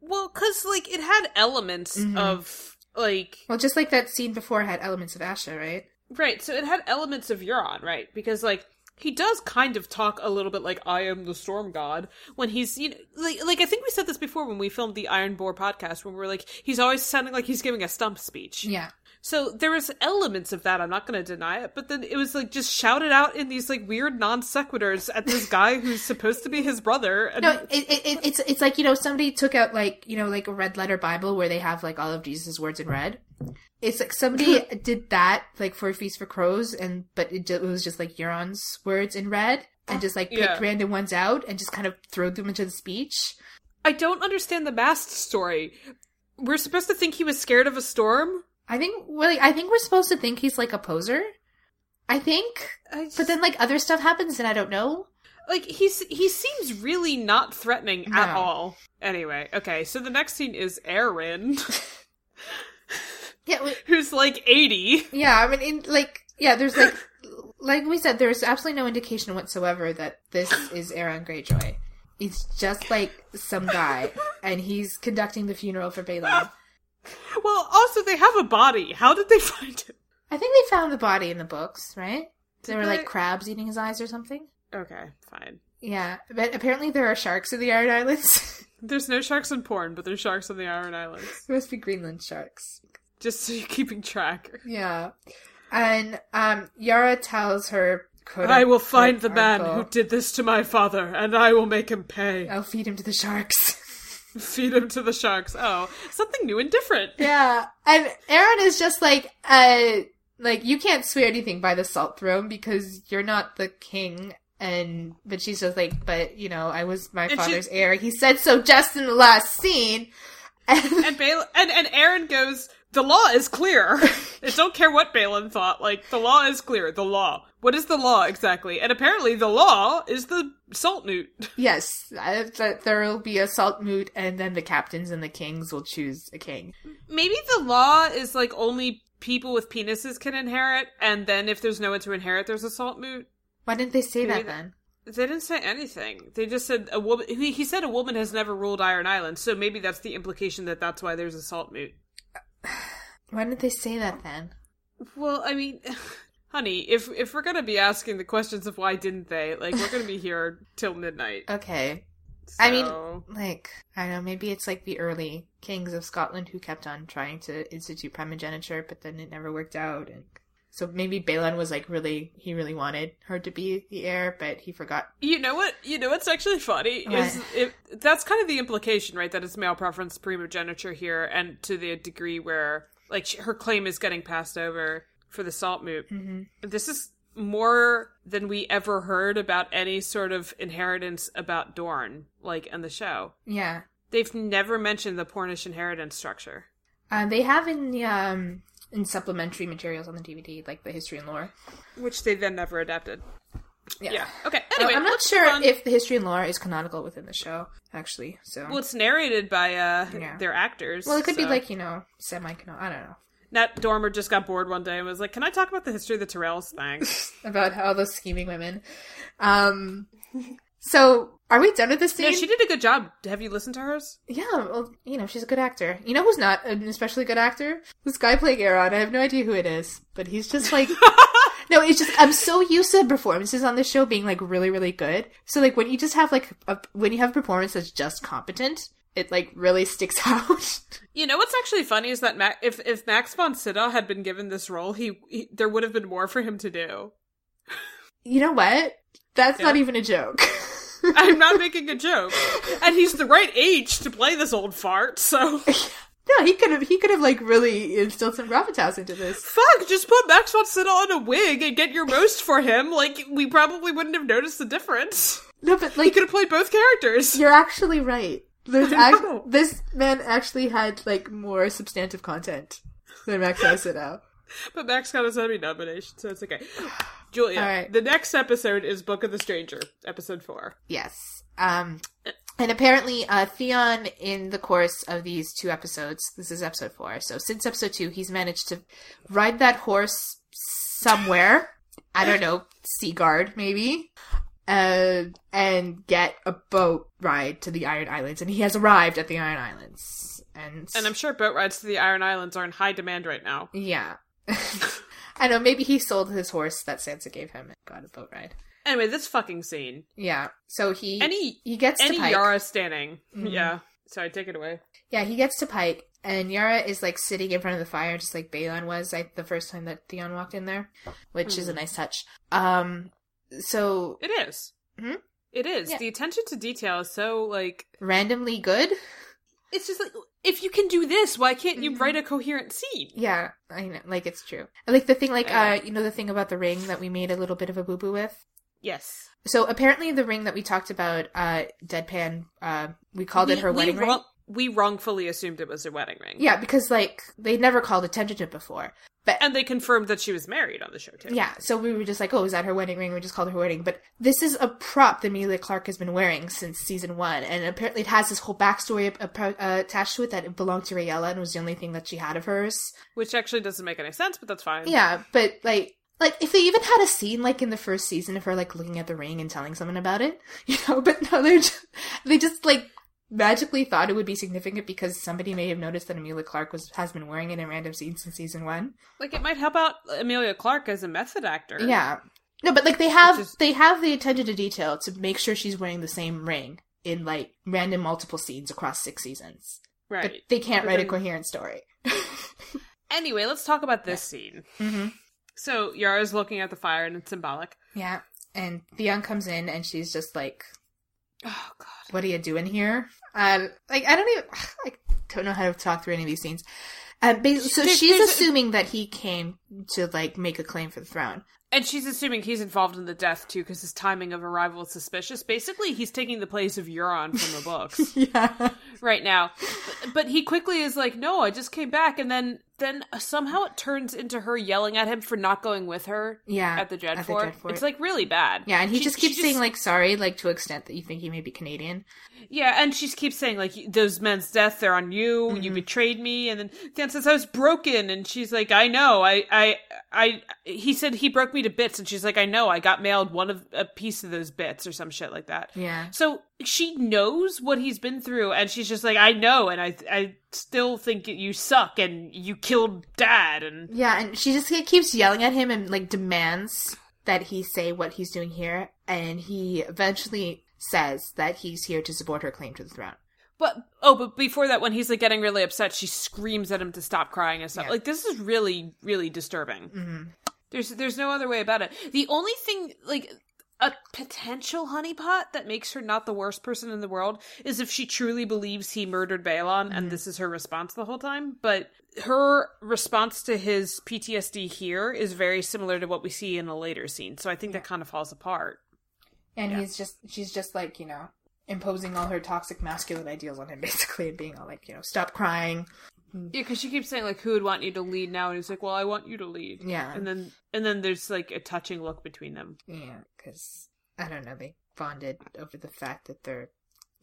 well because like it had elements Mhm. of like Well, just like that scene before had elements of Asha, right? Right, so it had elements of Euron, right? Because like he does kind of talk a little bit like I am the storm god when he's you know like like I think we said this before when we filmed the Iron Boar podcast when we were like he's always sounding like he's giving a stump speech. Yeah. So there was elements of that, I'm not going to deny it, but then it was like just shouted out in these like weird non sequiturs at this guy who's supposed to be his brother and No, it, it, it, it's it's like you know somebody took out like you know like a red letter Bible where they have like all of Jesus' words in red. It's like somebody did that like for Feast for Crows, and but it, it was just like Euron's words in red, and just like picked Yeah. random ones out and just kind of threw them into the speech. I don't understand the Mast story. We're supposed to think he was scared of a storm? I think well, I think we're supposed to think he's like a poser. I think, I just- but then like other stuff happens, and I don't know. like he's he seems really not threatening at all. Anyway, okay, so the next scene is Aeron, Yeah, we- who's like eighty. yeah. I mean, in like yeah, there's like like we said, there's absolutely no indication whatsoever that this is Aeron Greyjoy. He's just like some guy, and he's conducting the funeral for Balon. Well, also they have a body. How did they find it? I think they found the body in the books, right? There were they? like crabs eating his eyes or something. Okay, fine. Yeah, but apparently there are sharks in the Iron Islands. There's no sharks in Dorne, but there's sharks on the Iron Islands. there must be Greenland sharks. Just so you're keeping track. Yeah. And um Yara tells her I will find the man uncle. who did this to my father, and I will make him pay. I'll feed him to the sharks. Feed him to the sharks. Oh, something new and different. yeah, and Aeron is just like, uh, like you can't swear anything by the salt throne because you're not the king. And but she's just like, but you know, I was my she- father's heir. He said so just in the last scene. And And Bal- and and Aeron goes, "The law is clear. I don't care what Balon thought. Like the law is clear. The law. What is the law exactly? And apparently, the law is the salt newt. yes, that there will be a salt moot, and then the captains and the kings will choose a king. Maybe the law is like only people with penises can inherit, and then if there's no one to inherit, there's a salt moot. Why didn't they say Maybe that then? They didn't say anything. They just said a woman. He, he said a woman has never ruled Iron Island, so maybe that's the implication that that's why there's a salt moot. Why didn't they say that then? Well, I mean, honey, if if we're gonna be asking the questions of why didn't they, like, we're gonna be here till midnight. Okay, I mean, like I don't know, maybe it's like the early kings of Scotland who kept on trying to institute primogeniture, but then it never worked out, and so maybe Balon was like really he really wanted her to be the heir, but he forgot. you know what? You know what's actually funny is What? if that's kind of the implication, right? That it's male preference primogeniture here, and to the degree where like her claim is getting passed over for the salt moot. hmm This is more than we ever heard about any sort of inheritance about Dorne, like in the show. Yeah, They've never mentioned the Dornish inheritance structure. uh, they have in the um in supplementary materials on the DVD, like the history and lore. which they then never adapted. Yeah. Yeah. Okay. Uh, Anyway, I'm not sure on. if the history and lore is canonical within the show, actually. So, well, it's narrated by uh Yeah. their actors. well, it could be like you know semi canonical. I don't know Nat Dormer just got bored one day and was like, "Can I talk about the history of the Tyrells?" Thanks. about how those scheming women. Um, so are we done with this scene? yeah, she did a good job. Have you listened to hers? Yeah, well, you know, she's a good actor. You know who's not an especially good actor? This guy playing Aeron. I have no idea who it is, but he's just like. no, it's just I'm so used to performances on this show being like really, really good. So like when you just have like a when you have a performance that's just competent, it like really sticks out. You know what's actually funny is that Ma- if if Max von Sydow had been given this role, he, he there would have been more for him to do. you know what? That's Yeah. not even a joke. I'm not making a joke, and he's the right age to play this old fart. So no, he could have he could have like really instilled some gravitas into this. fuck, just put Max von Sydow on a wig and get your most for him. Like we probably wouldn't have noticed the difference. No, but He like could have played both characters. You're actually right. There's act- this man actually had like more substantive content than Max Sydow. But Max got a Emmy nomination, so it's okay. Julia, right. the next episode is Book of the Stranger, episode four. Yes. Um, and apparently, uh, Theon, in the course of these two episodes, this is episode four. So since episode two, he's managed to ride that horse somewhere. I don't know, Seagard maybe. Uh, and get a boat ride to the Iron Islands, and he has arrived at the Iron Islands. And And I'm sure boat rides to the Iron Islands are in high demand right now. Yeah. I know, maybe he sold his horse that Sansa gave him and got a boat ride. Anyway, this fucking scene. Yeah. So he Any he gets any to Pike. Yara standing. Mhm. Yeah. Sorry, take it away. Yeah, he gets to Pike and Yara is like sitting in front of the fire just like Balon was like the first time that Theon walked in there, which is a Mhm. nice touch. Um so It is. Mhm. It is. Yeah. The attention to detail is so like randomly good. it's just like if you can do this, why can't you Mhm. write a coherent scene? Yeah, I know. Like it's true. Like the thing like Yeah. uh you know the thing about the ring that we made a little bit of a boo boo with? Yes. So apparently the ring that we talked about, uh Deadpan, uh we called it We- her we wedding ring. wrong- We wrongfully assumed it was a wedding ring. Yeah, because like they never called attention to it before. But And they confirmed that she was married on the show too. yeah, so we were just like, oh, is that her wedding ring? We just called her wedding. But this is a prop that Emilia Clarke has been wearing since season one, and apparently it has this whole backstory uh, attached to it that it belonged to Rhaella and was the only thing that she had of hers. Which actually doesn't make any sense, but that's fine. Yeah, but like. Like if they even had a scene like in the first season of her like looking at the ring and telling someone about it, you know, but no, they're just, they just like magically thought it would be significant because somebody may have noticed that Emilia Clarke was has been wearing it in random scenes since season one. Like it might help out Emilia Clarke as a method actor. Yeah. No, but like they have is- they have the attention to detail to make sure she's wearing the same ring in like random multiple scenes across six seasons. Right. But they can't But write a coherent story. Anyway, let's talk about this scene. hmm So Yara's looking at the fire and it's symbolic. Yeah. And Theon comes in and she's just like, Oh god. what are you doing here? Um, like, I don't even, I don't know how to talk through any of these scenes. Ba- so she's there's assuming that he came to, like, make a claim for the throne. And she's assuming he's involved in the death too, because his timing of arrival is suspicious. Basically, he's taking the place of Euron from the books Yeah. right now. But, but he quickly is like, "No, I just came back," and then then somehow it turns into her yelling at him for not going with her Yeah. at the Dreadfort. Dreadfort. It's like really bad. Yeah, and he She- just keeps saying, like, sorry, like, to extent that you think he may be Canadian. Yeah, and she keeps saying like those men's death, they're on you. Mm-hmm. You betrayed me, and then Dan says I was broken, and she's like, I know, I, I, I. He said he broke me to bits, and she's like, I know, I got mailed one of a piece of those bits or some shit like that. Yeah. So she knows what he's been through, and she's just like, I know, and I, I still think you suck, and you killed dad, and Yeah, and she just keeps yelling at him and, like, demands that he say what he's doing here, and he eventually says that he's here to support her claim to the throne. But oh, but before that, when he's like getting really upset, she screams at him to stop crying and stuff. Yeah. Like this is really, really disturbing. Mm-hmm. There's there's no other way about it. The only thing like a potential honeypot that makes her not the worst person in the world is if she truly believes he murdered Balon Mm-hmm. and this is her response the whole time. But her response to his PTSD here is very similar to what we see in a later scene. So I think that kind of falls apart. And Yeah. he's just, she's just like, you know, imposing all her toxic masculine ideals on him, basically, and being all like, you know, stop crying. Yeah, because she keeps saying like, "Who would want you to lead now?" And he's like, "Well, I want you to lead." Yeah. and then and then there's like a touching look between them. Yeah, because, I don't know, they bonded over the fact that they're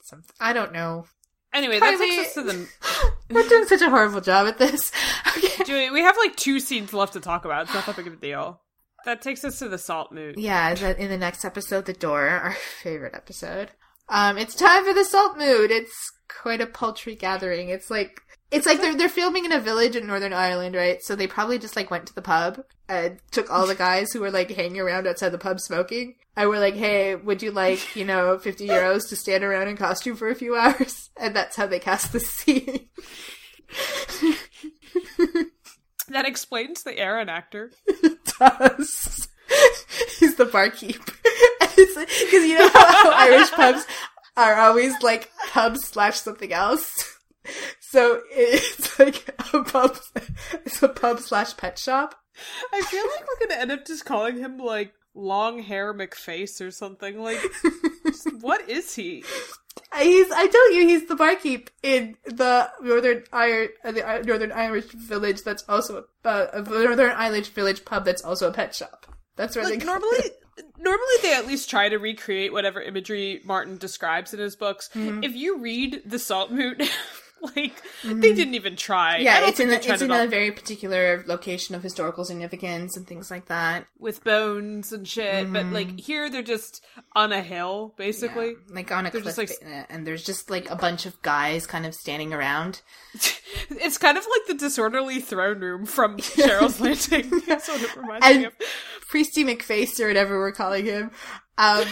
some, I don't know. Anyway, that takes us to the. We're doing such a horrible job at this. Okay. Julie, we have like two scenes left to talk about. It's not that big of a deal. That takes us to the salt moot. Yeah, in the next episode, The Door, our favorite episode. Um, it's time for the salt moot. It's quite a paltry gathering. It's like it's like they're they're filming in a village in Northern Ireland, right? So they probably just like went to the pub and took all the guys who were like hanging around outside the pub smoking. I we're like, hey, would you like, you know, fifty euros to stand around in costume for a few hours? And that's how they cast the scene. That explains the Aeron actor. does. He's the barkeep. Because you know how Irish pubs are always like pubs slash something else. So it's like a pub. It's a pub slash pet shop. I feel like we're gonna end up just calling him like long hair McFace or something. Like, what is he? He's. I told you he's the barkeep in the northern Ir- uh, the northern Irish village. That's also uh, a northern Irish village pub. That's also a pet shop. That's where Like they normally, normally they at least try to recreate whatever imagery Martin describes in his books. Mm-hmm. If you read the Salt Moot, like they didn't even try. Yeah, it's in a, it's in a very particular location of historical significance and things like that. with bones and shit. But like here, they're just on a hill, basically. Yeah, like on a They're cliff, like, and there's just like a bunch of guys kind of standing around. It's kind of like the disorderly throne room from Cheryl's Landing. That's what it reminds me of. Priesty McFace or whatever we're calling him, um,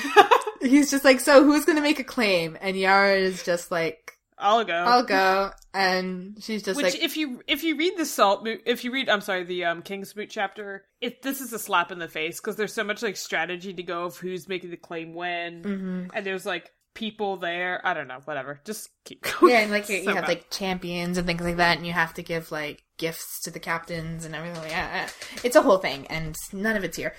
he's just like, so who's gonna make a claim? And Yara is just like, I'll go. I'll go, and she's just Which, like, if you if you read the salt, if you read, I'm sorry, the um King's Moot chapter, it this is a slap in the face because there's so much like strategy to go of who's making the claim when, Mm-hmm. and there's like people there. I don't know, whatever. Just keep going. yeah, and like you, So you have bad. like champions and things like that, and you have to give like gifts to the captains and everything. Like that. It's a whole thing, and none of it's here.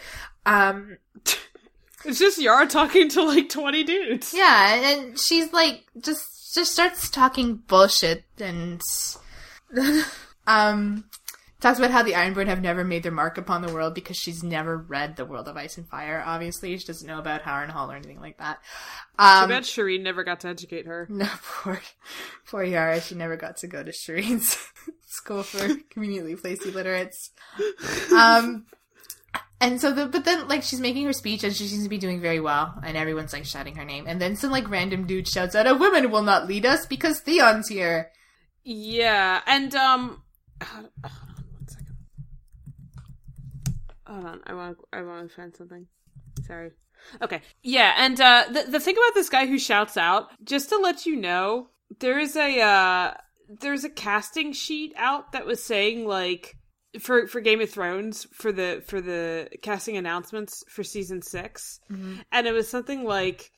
Um, it's just Yara talking to like 20 dudes. Yeah, and she's like just just starts talking bullshit and um talks about how the Ironborn have never made their mark upon the world because she's never read the World of Ice and Fire. Obviously, she doesn't know about Harrenhal or anything like that. Too Um, bad Shireen never got to educate her. no, poor poor Yara. She never got to go to Shireen's school for conveniently placed illiterates. Um. And so the but then like she's making her speech and she seems to be doing very well and everyone's like shouting her name and then some like random dude shouts out a woman will not lead us because Theon's here. Yeah, and um, hold on one second. Hold on, I want I want to find something. Sorry. Okay. Yeah, and uh, the the thing about this guy who shouts out, just to let you know, there is a uh, there's a casting sheet out that was saying like for for Game of Thrones for the for the casting announcements for season 6 mm-hmm. and it was something like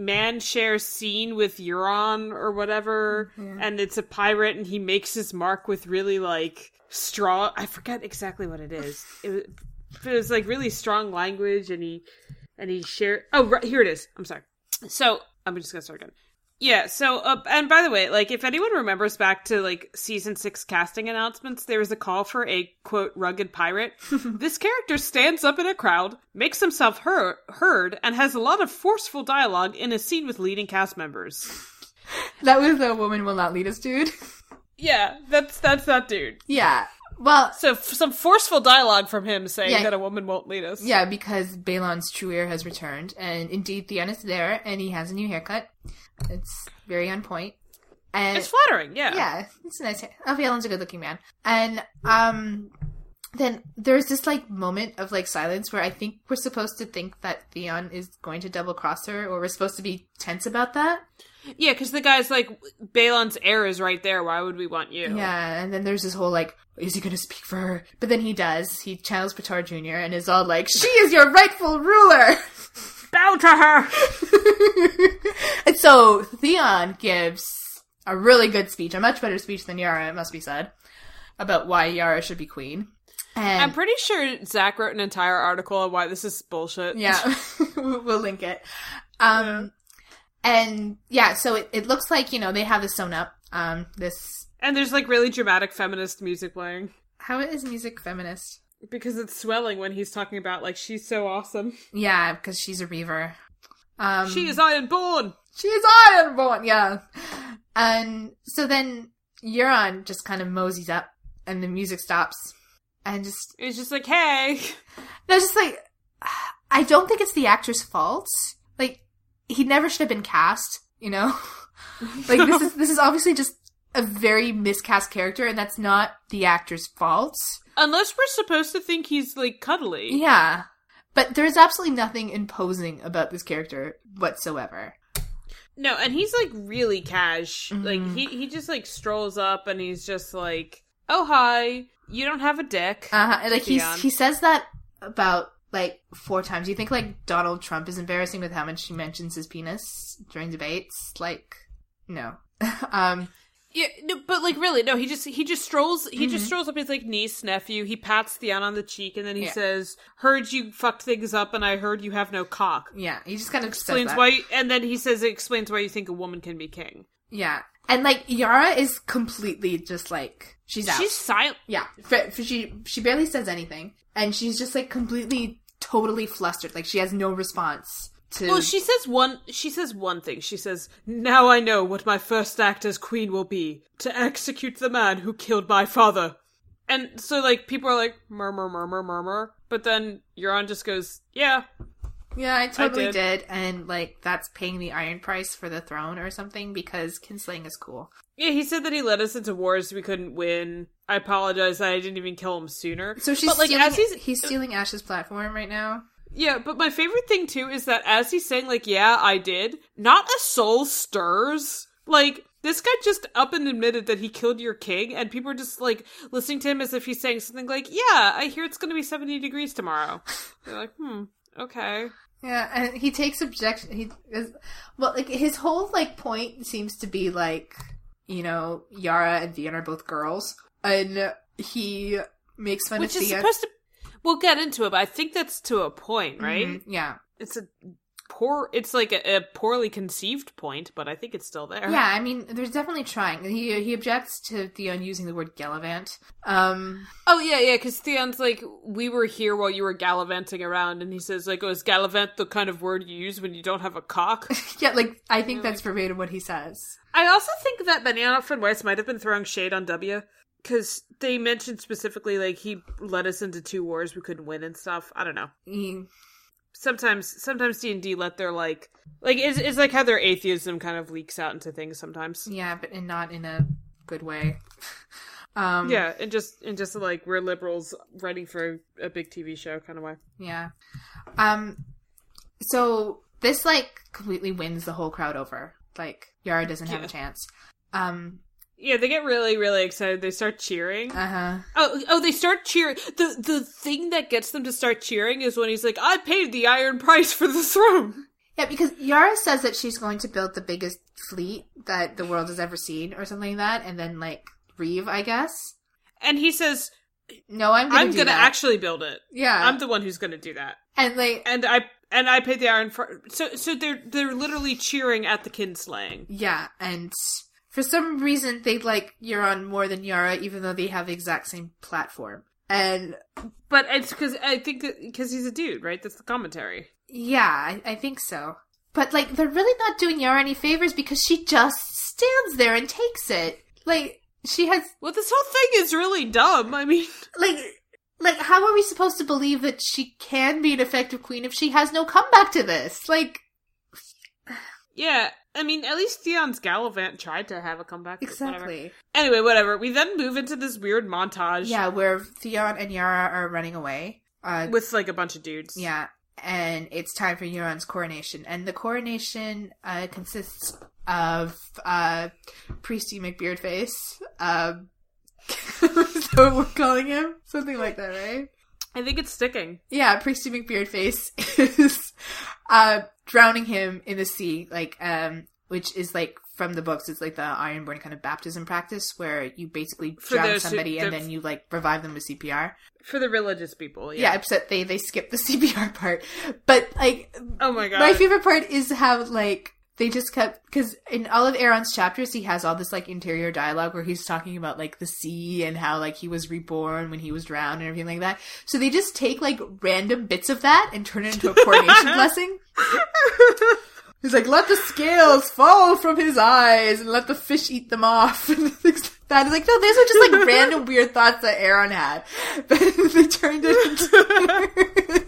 man shares scene with Euron or whatever, mm-hmm. and it's a pirate, and he makes his mark with really like strong. I forget exactly what it is. It was, it was like really strong language, and he and he shared. Oh, right, here it is. I'm sorry. So I'm just gonna start again. Yeah. So, uh, and by the way, like if anyone remembers back to like season six casting announcements, there was a call for a quote rugged pirate. this character stands up in a crowd, makes himself heard, heard, and has a lot of forceful dialogue in a scene with leading cast members. That was a woman will not lead us, dude. Yeah, that's that's that dude. yeah. Well, So f- some forceful dialogue from him saying Yeah. that a woman won't lead us. yeah, because Balon's true ear has returned, and indeed Theon is there, and he has a new haircut. It's very on point. And It's flattering, yeah. yeah, it's a nice. Oh, Balon's a good-looking man, and um, then there's this like moment of like silence where I think we're supposed to think that Theon is going to double cross her, or we're supposed to be tense about that. Yeah, because the guy's like, Balon's heir is right there. Why would we want you? Yeah, and then there's this whole like, is he going to speak for her? But then he does. He channels Patar Jr. and is all like, she is your rightful ruler. Bow to her! and so Theon gives a really good speech, a much better speech than Yara, it must be said, about why Yara should be queen. And I'm pretty sure Zach wrote an entire article on why this is bullshit. yeah, we'll link it. Um, and yeah, so it, it looks like you know they have this sewn up. Um, this And there's like really dramatic feminist music playing. how is music feminist? Because it's swelling when he's talking about like she's so awesome. Yeah, because she's a reaver. Um, She is Ironborn! She is Ironborn, yeah. And so then Euron just kind of moseys up, and the music stops, and just It's just like, hey. there's just like I don't think it's the actor's fault. Like he never should have been cast, you know. like this is this is obviously just a very miscast character, and that's not the actor's fault. Unless we're supposed to think he's like cuddly. Yeah, but there's absolutely nothing imposing about this character whatsoever. No, and he's like really cash. Mm-hmm. Like he he just like strolls up and he's just like, "Oh hi, you don't have a dick." Uh, like he's he says that about like four times. You think like Donald Trump is embarrassing with how much he mentions his penis during debates? Like, no. um, Yeah, no, but like really, no. He just he just strolls. He Mm-hmm. just strolls up his like niece nephew. He pats Theon on the cheek and then he Yeah. says, "Heard you fucked things up, and I heard you have no cock." yeah, he just kind of Explains why, and then he says it explains why you think a woman can be king. Yeah, and like Yara is completely just like she's out. She's silent. yeah, she she barely says anything, and she's just like completely, totally flustered. Like she has no response to. Well, she says one. She says one thing. She says, "Now I know what my first act as queen will be: to execute the man who killed my father." And so, like, people are like, murmur, murmur, murmur. But then Euron just goes, "Yeah, Yeah, I totally did. did. And like that's paying the iron price for the throne or something because kinslaying is cool. yeah." He said that he led us into wars we couldn't win. I apologize that I didn't even kill him sooner. So she's but like stealing, as he's he's stealing Ash's platform right now. Yeah, but my favorite thing too is that as he's saying, like, yeah, I did, not a soul stirs. Like, this guy just up and admitted that he killed your king, and people are just, like, listening to him as if he's saying something like, yeah, I hear it's gonna be 70 degrees tomorrow. They're like, hmm, okay. Yeah, and he takes objection. He is well, like his whole like point seems to be like you know Yara and Theon are both girls, and he makes fun Which of is Theon. supposed to. We'll get into it, but I think that's to a point, right? Mhm, yeah, It's a poor. It's like a, a poorly conceived point, but I think it's still there. yeah. I mean, there's definitely trying. He he objects to Theon using the word gallivant. Um, Oh yeah, yeah. Because Theon's like, we were here while you were gallivanting around, and he says like, "Oh, is gallivant the kind of word you use when you don't have a cock?" yeah, like I think that's verbatim what he says. I also think that Benioff and Weiss might have been throwing shade on W because they mentioned specifically like he led us into two wars we couldn't win and stuff. I don't know. He, Sometimes, sometimes D and D let their like, like it's, it's like how their atheism kind of leaks out into things sometimes. yeah, but and not in a good way. Um, Yeah, and just and just like we're liberals writing for a big TV show kind of way. Yeah. Um so this like completely wins the whole crowd over. Like Yara doesn't have Yeah. a chance. Um Yeah, they get really, really excited. They start cheering. Uh huh. Oh, oh, they start cheering. The the thing that gets them to start cheering is when he's like, "I paid the iron price for the throne." Yeah, because Yara says that she's going to build the biggest fleet that the world has ever seen, or something like that, and then like Reeve, I guess. And he says, No, I'm gonna "I'm gonna that. actually build it. Yeah, I'm the one who's gonna do that." and like And I and I paid the iron for. So so they're they're literally cheering at the kinslaying. yeah, and for some reason they like Euron more than Yara, even though they have the exact same platform. And But it's because I think because he's a dude, right? That's the commentary. yeah, I, I think so. But like they're really not doing Yara any favors because she just stands there and takes it. Like she has Well, this whole thing is really dumb. I mean, like like how are we supposed to believe that she can be an effective queen if she has no comeback to this like yeah. I mean, at least Theon's Gallivant tried to have a comeback. but whatever. exactly Anyway, whatever. We then move into this weird montage. yeah where theon and yara are running away uh with like a bunch of dudes. yeah and it's time for euron's coronation and the coronation uh consists of uh priesty mcbeardface um is what we're calling him something like that right I think it's sticking. Yeah, Priesty McBeardface is uh drowning him in the sea, like um which is like from the books, it's like the Ironborn kind of baptism practice where you basically For drown those who- somebody and the- then you like revive them with CPR. For the religious people, Yeah, yeah. except they they skip the CPR part. But like Oh my god. my favorite part is how like they just kept because in all of Aeron's chapters he has all this like interior dialogue where he's talking about like the sea and how like he was reborn when he was drowned and everything like that. So they just take like random bits of that and turn it into a coronation blessing. He's like, let the scales fall from his eyes and let the fish eat them off and things like that. Like, no, these are just like random weird thoughts that Aaron had. But they turned it into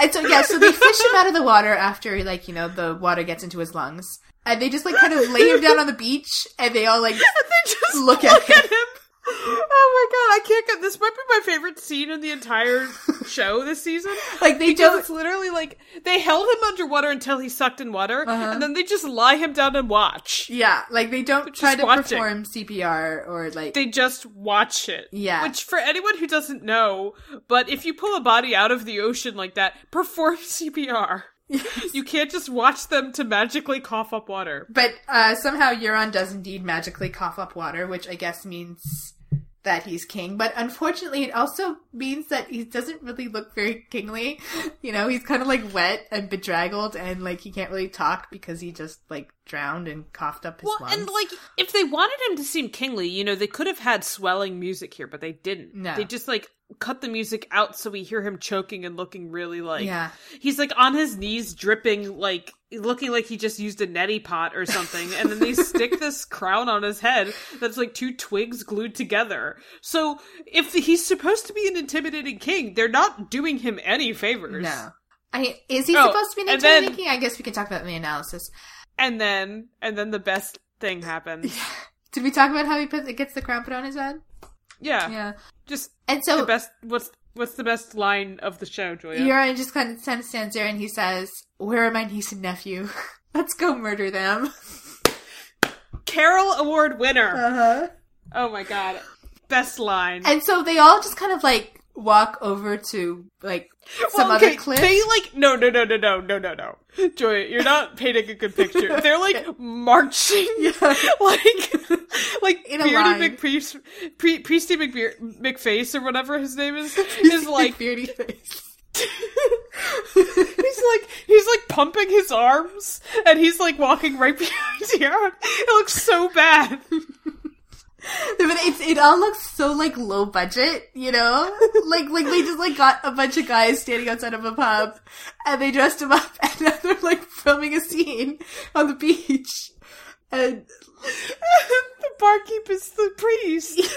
And so yeah, so they fish him out of the water after like, you know, the water gets into his lungs. And they just like kind of lay him down on the beach and they all like they just Look look, at at, him. I can't get this. Might be my favorite scene in the entire show this season. like they Because don't it's literally like they held him underwater until he sucked in water, Uh-huh. and then they just lie him down and watch. Yeah, like they don't try to watching. perform CPR or like They just watch it. Yeah. Which, for anyone who doesn't know, but if you pull a body out of the ocean like that, perform CPR. You can't just watch them to magically cough up water. But uh, somehow Euron does indeed magically cough up water, which I guess means that he's king. But unfortunately, it also means that he doesn't really look very kingly. You know, he's kind of like wet and bedraggled, and like he can't really talk because he just like drowned and coughed up his Well, lungs. and like, if they wanted him to seem kingly, you know, they could have had swelling music here, but they didn't. No. They just like cut the music out so we hear him choking and looking really like Yeah. he's like on his knees dripping like looking like he just used a neti pot or something and then they stick this crown on his head that's like two twigs glued together so if he's supposed to be an intimidating king they're not doing him any favors no. I, is he Oh, supposed to be an and then- intimidating king? I guess we can talk about the analysis. And then and then the best thing happens Did we talk about how he puts, gets the crown put on his head? yeah, Yeah. just And so the best what's what's the best line of the show julia Euron just kind of, stands there and he says, Where are my niece and nephew? Let's go murder them. carol award winner Uh-huh. oh my god best line And so they all just kind of like walk over to like some Well, okay, other cliff. They like no no no no no no no no. Joy, you're not painting a good picture. They're like marching, like like In a Beardy. McPriest, Pre- Priesty McBeard, McFace or whatever his name is, is like beardy face. he's like he's like pumping his arms and he's like walking right behind Aaron. It looks so bad. But it's, it all looks so like low budget, you know? like like they just like got a bunch of guys standing outside of a pub and they dressed them up and now they're like filming a scene on the beach. And the barkeep is the priest.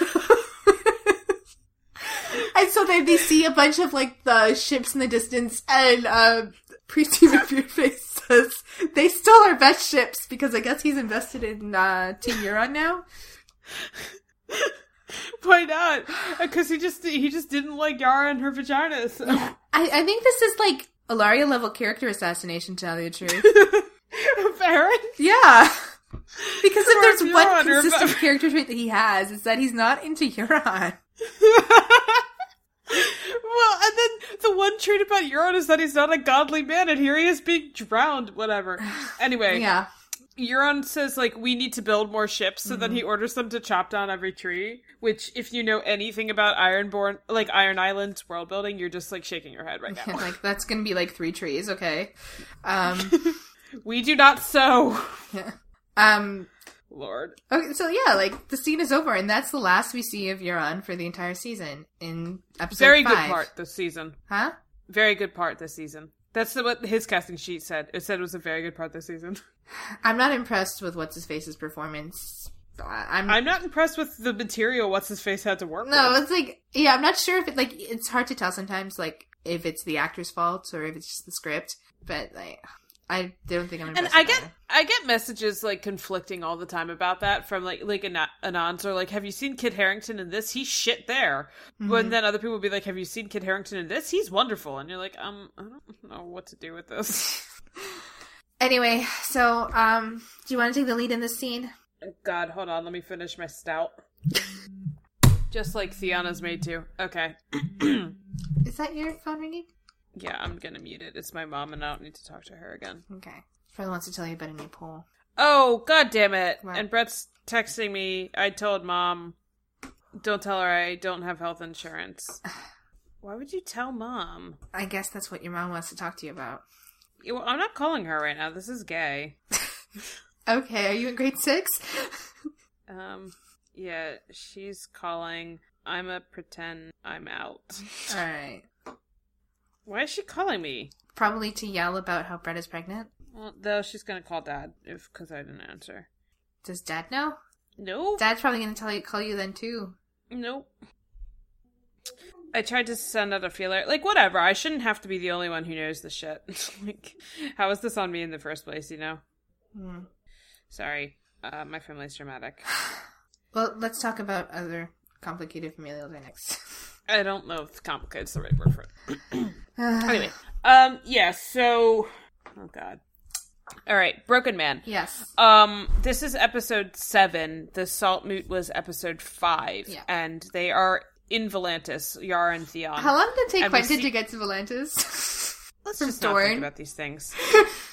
and so they they see a bunch of like the ships in the distance and uh Priesty McBeardface says they stole our best ships because I guess he's invested in uh Team Euron now. Why not? Because he just he just didn't like Yara and her vaginas. I, I think this is like Ellaria level character assassination to tell you the truth. Baron? Yeah. Because if there's Towards one Euron, consistent character trait that he has, it's that he's not into Euron. well, and then the one trait about Euron is that he's not a godly man, and here he is being drowned. Whatever. Anyway, Yeah. Euron says like we need to build more ships, so then he orders them to chop down every tree. Which, if you know anything about Ironborn, like Iron Island's world building, you're just like shaking your head right now. like that's gonna be like three trees, okay. Um we do not sow, yeah. Um Lord. Okay, so yeah, like the scene is over, and that's the last we see of Euron for the entire season in episode Very five. good part this season. huh? Very good part this season. That's the, what his casting sheet said. It said it was a very good part this season. I'm not impressed with what's his face's performance. I'm, I'm not impressed with the material what's his face had to work no, with. it's like yeah, I'm not sure if it like it's hard to tell sometimes like if it's the actor's fault or if it's just the script, but like I don't think I'm And. I get either. I get messages like conflicting all the time about that from like like an Anons or like have you seen Kit Harington in this? He's shit there. Mm-hmm. When then other people will be like, have you seen Kit Harington in this? He's wonderful. And you're like, um, I don't know what to do with this. Anyway, so um, do you want to take the lead in this scene? God, hold on, let me finish my stout. Just like Theana's made to. Okay. Is that your phone ringing? Yeah, I'm gonna mute it. It's my mom, and I don't need to talk to her again. Okay. Probably wants to tell you about a new poll. Oh, god damn it. What? And Brett's texting me. I told mom, don't tell her I don't have health insurance. Why would you tell mom? I guess that's what your mom wants to talk to you about. I'm not calling her right now. This is gay. Okay, are you in grade six? Um, yeah, she's calling. I'm a pretend I'm out. All right. Why is she calling me? Probably to yell about how Brett is pregnant. Well, though she's gonna call dad if because I didn't answer. Does Dad know? No, Dad's probably going to tell you, call you then too. Nope. I tried to send out a feeler. Like, whatever. I shouldn't have to be the only one who knows the shit. like, how is this on me in the first place, you know? Hmm. Sorry. Uh, my family's dramatic. Well, let's talk about other complicated familial dynamics. I don't know if complicated is the right word for it. anyway. Um, yeah, so. Oh, God. All right. Broken Man. yes. Um, this is episode seven. The Salt Moot was episode five. Yeah. And they are in Volantis, Yara and Theon. How long did it take Quentyn see- to get to Volantis? Let's From just not think about these things.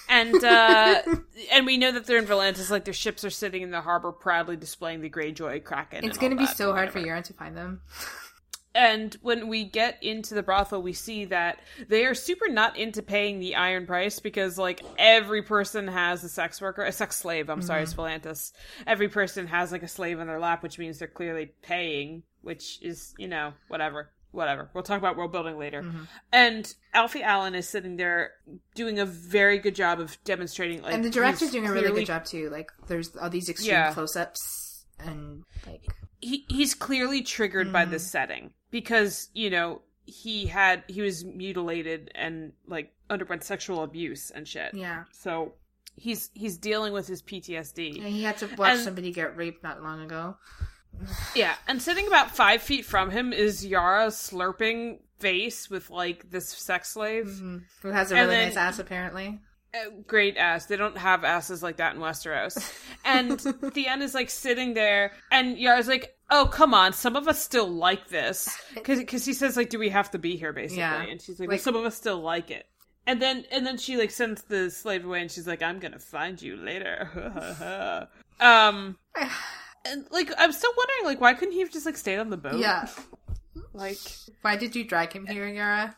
and uh and we know that they're in Volantis, like their ships are sitting in the harbor proudly displaying the Greyjoy Kraken. it's going to be so hard for Euron to find them. And when we get into the brothel, we see that they are super not into paying the iron price because, like, every person has a sex worker, a sex slave. I'm sorry, it's Volantis. Every person has like a slave in their lap, which means they're clearly paying, which is, you know, whatever. Whatever. We'll talk about world building later. Mm-hmm. And Alfie Allen is sitting there doing a very good job of demonstrating. Like, and the director's doing a really clearly- good job too. Like, there's all these extreme Yeah. close-ups and like, he he's clearly triggered by mm-hmm. this setting because you know he had he was mutilated and like underwent sexual abuse and shit. yeah. So he's he's dealing with his PTSD. And he had to watch And- somebody get raped not long ago. Yeah, and sitting about five feet from him is Yara's slurping face with like this sex slave. Who has a really then- nice ass, apparently. Uh, great ass. They don't have asses like that in Westeros. And Theon is like sitting there, and Yara's like, "Oh, come on, some of us still like this," because he says like, "Do we have to be here?" Basically, Yeah. and she's like, Like- "Well, some of us still like it." And then and then she like sends the slave away, and she's like, "I'm gonna find you later." um, and like I'm still wondering, like, why couldn't he have just like stayed on the boat? Yeah. like. Why did you drag him here, Yara?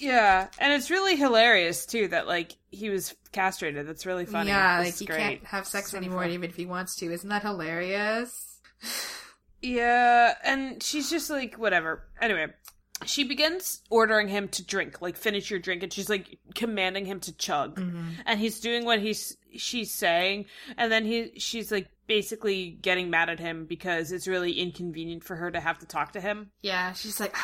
Yeah, and it's really hilarious too that like he was castrated. That's really funny. Yeah, This like he great. can't have sex So anymore, fun. even if he wants to. Isn't that hilarious? Yeah, and she's just like whatever. Anyway, she begins ordering him to drink, like finish your drink, and she's like commanding him to chug, mm-hmm. and he's doing what he's she's saying, and then he she's like basically getting mad at him because it's really inconvenient for her to have to talk to him. Yeah, she's like,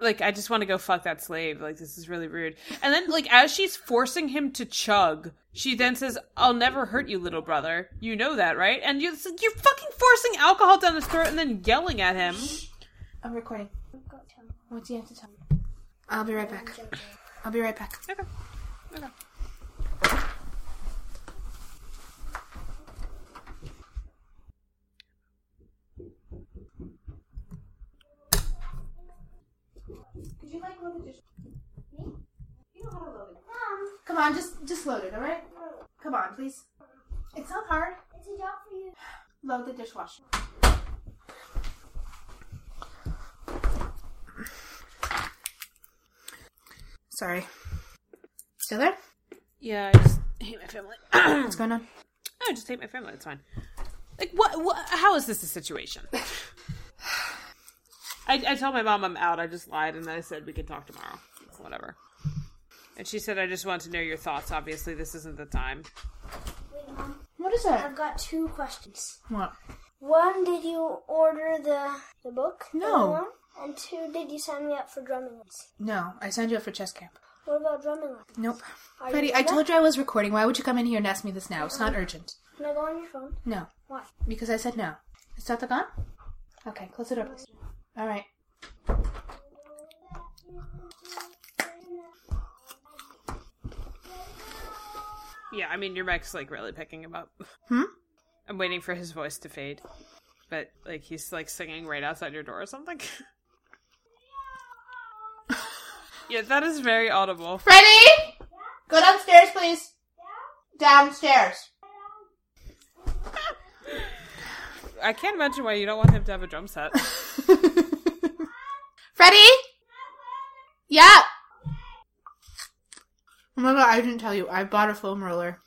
like I just want to go fuck that slave. Like this is really rude. And then like as she's forcing him to chug, she then says, "I'll never hurt you, little brother. You know that, right?" And you're you're fucking forcing alcohol down his throat and then yelling at him. I'm recording. What do you have to tell me? I'll be right back. I'll be right back. Okay. Okay. Come on, just just load it, all right? Come on, please. It's not hard. It's a job for you. Load the dishwasher. Sorry. Still there? Yeah, I just hate my family. What's going on? I just hate my family. It's fine. Like, what, what? How is this a situation? I, I told my mom I'm out. I just lied, and I said we could talk tomorrow. Whatever. And she said, "I just want to know your thoughts. Obviously, this isn't the time." Wait, Mom. What is that? I've got two questions. What? One, did you order the the book? No. one? And two, did you sign me up for drumming lessons? No, I signed you up for chess camp. What about drumming lessons? Nope. Are Freddie, I told you I was recording. Why would you come in here and ask me this now? It's not urgent. Can I go on your phone? No, Why? because I said no. Is Tata gone? Okay, close the door, please. All right. Yeah, I mean, your mic's like really picking him up. Hmm? I'm waiting for his voice to fade, but like he's like singing right outside your door or something. yeah, that is very audible. Freddie! Go downstairs, please. Downstairs. I can't imagine why you don't want him to have a drum set. Freddie? Yeah. Oh my god, I didn't tell you. I bought a foam roller.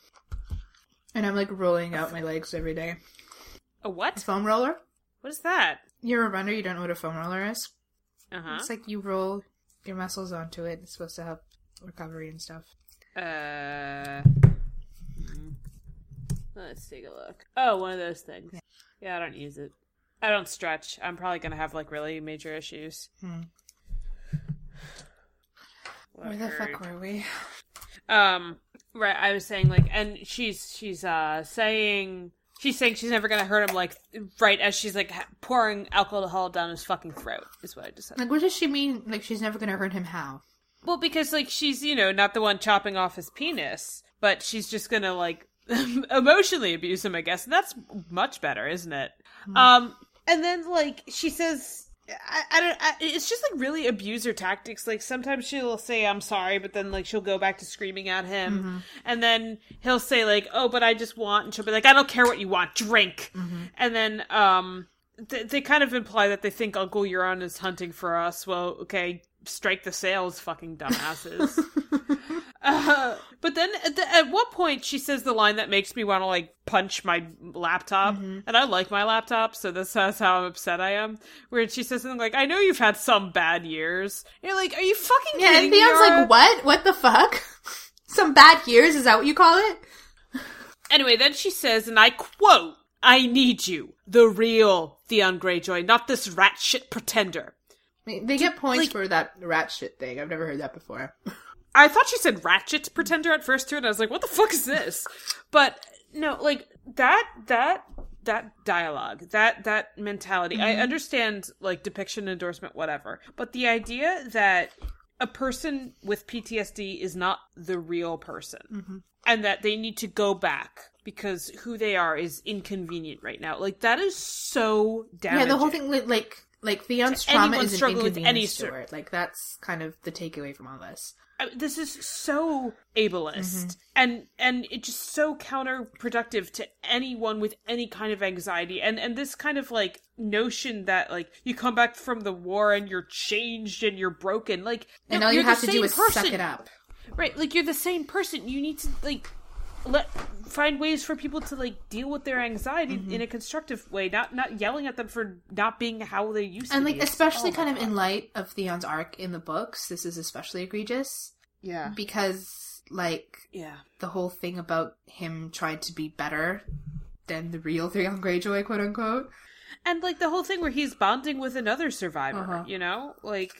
And I'm like rolling out my legs every day. A what? A foam roller? What is that? You're a runner, you don't know what a foam roller is? Uh huh. It's like you roll your muscles onto it. It's supposed to help recovery and stuff. Uh, hmm. let's take a look. Oh, one of those things. Yeah, I don't use it. I don't stretch. I'm probably gonna have like really major issues. Hmm. Where the fuck were we? Um, right. I was saying like, and she's she's uh saying she's saying she's never gonna hurt him. Like right as she's like pouring alcohol down his fucking throat is what I just said. Like, what does she mean? Like, she's never gonna hurt him how? Well, because like she's you know not the one chopping off his penis, but she's just gonna like emotionally abuse him, I guess. And that's much better, isn't it? Um, and then like she says. I, I don't. I, it's just like really abuser tactics. Like sometimes she'll say I'm sorry, but then like she'll go back to screaming at him, and then he'll say like, "Oh, but I just want," and she'll be like, "I don't care what you want, drink." And then um, th- they kind of imply that they think Uncle Euron is hunting for us. Well, okay, strike the sails, fucking dumbasses. uh, but then at, the, at what point she says the line that makes me want to like punch my laptop, and I like my laptop, so this is how upset I am. Where she says something like, "I know you've had some bad years." You're like, "Are you fucking Yeah, kidding and me?" Theon's Yara?" like, what? What the fuck? Some bad years? Is that what you call it? Anyway, then she says, and I quote, I need you, the real Theon Greyjoy, not this rat shit pretender. They they get points like- for that rat shit thing. I've never heard that before. I thought she said ratchet pretender at first too, and I was like, what the fuck is this? But no, like that that that dialogue, that that mentality. I mm-hmm. understand like depiction, endorsement, whatever. But the idea that a person with PTSD is not the real person. Mm-hmm. And that they need to go back because who they are is inconvenient right now. Like that is so damaging. Yeah, the whole thing, li- like, like Theon's trauma is an struggling with inconvenience any to her. Like, that's kind of the takeaway from all this. This is so ableist mm-hmm. and and it's just so counterproductive to anyone with any kind of anxiety and and this kind of like notion that like you come back from the war and you're changed and you're broken like And no, all you have to do is person. suck it up. right like you're the same person you need to like let find ways for people to like deal with their anxiety Mm-hmm. in a constructive way not not yelling at them for not being how they used And to like, be It's- especially oh kind of God. in light of Theon's arc in the books, this is especially egregious yeah because, like, yeah the whole thing about him trying to be better than the real Theon Greyjoy, quote unquote. and like the whole thing where he's bonding with another survivor Uh-huh. you know like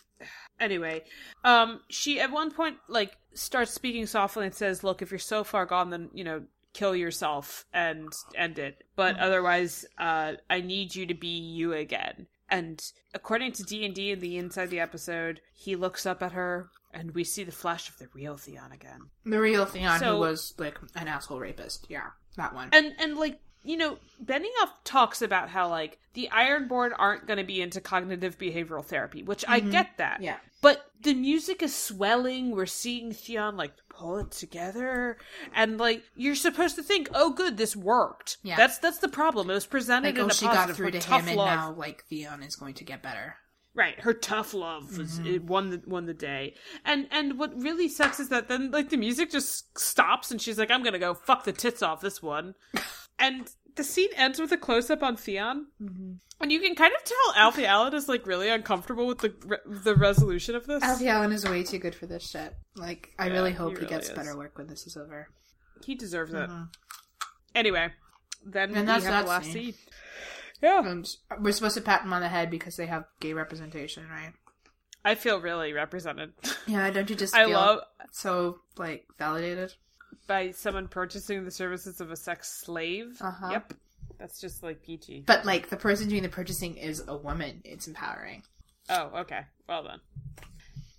anyway um she at one point like starts speaking softly and says look if you're so far gone then you know kill yourself and end it but otherwise uh i need you to be you again and according to d&d in the inside the episode he looks up at her and we see the flash of the real theon again The real Theon So- who was, like, an asshole rapist. Yeah, that one. and and like you know, Benioff talks about how like the Ironborn aren't going to be into cognitive behavioral therapy, which I get that. Mm-hmm. Yeah. But the music is swelling. We're seeing Theon like pull it together, and like you're supposed to think, "Oh, good, this worked." Yeah. That's that's the problem. It was presented Like, in oh, a she positive. got through to tough him, and love. now like Theon is going to get better. Right, her tough love was Mm-hmm. it won the won the day, and and what really sucks is that then like the music just stops, and she's like, "I'm gonna go fuck the tits off this one," and the scene ends with a close up on Theon, Mm-hmm. and you can kind of tell Alfie Allen is like really uncomfortable with the re- the resolution of this. Alfie Allen is way too good for this shit. Like, I Yeah, really hope he, really gets is. better work when this is over. He deserves it. Mhm. Anyway, then And we that's the last scene. scene. Yeah, And we're supposed to pat him on the head because they have gay representation, right? I feel really represented. Yeah, don't you just I feel love so like validated? By someone purchasing the services of a sex slave. Uh-huh. Yep, that's just like peachy. But like the person doing the purchasing is a woman. It's empowering. Oh, okay. Well done.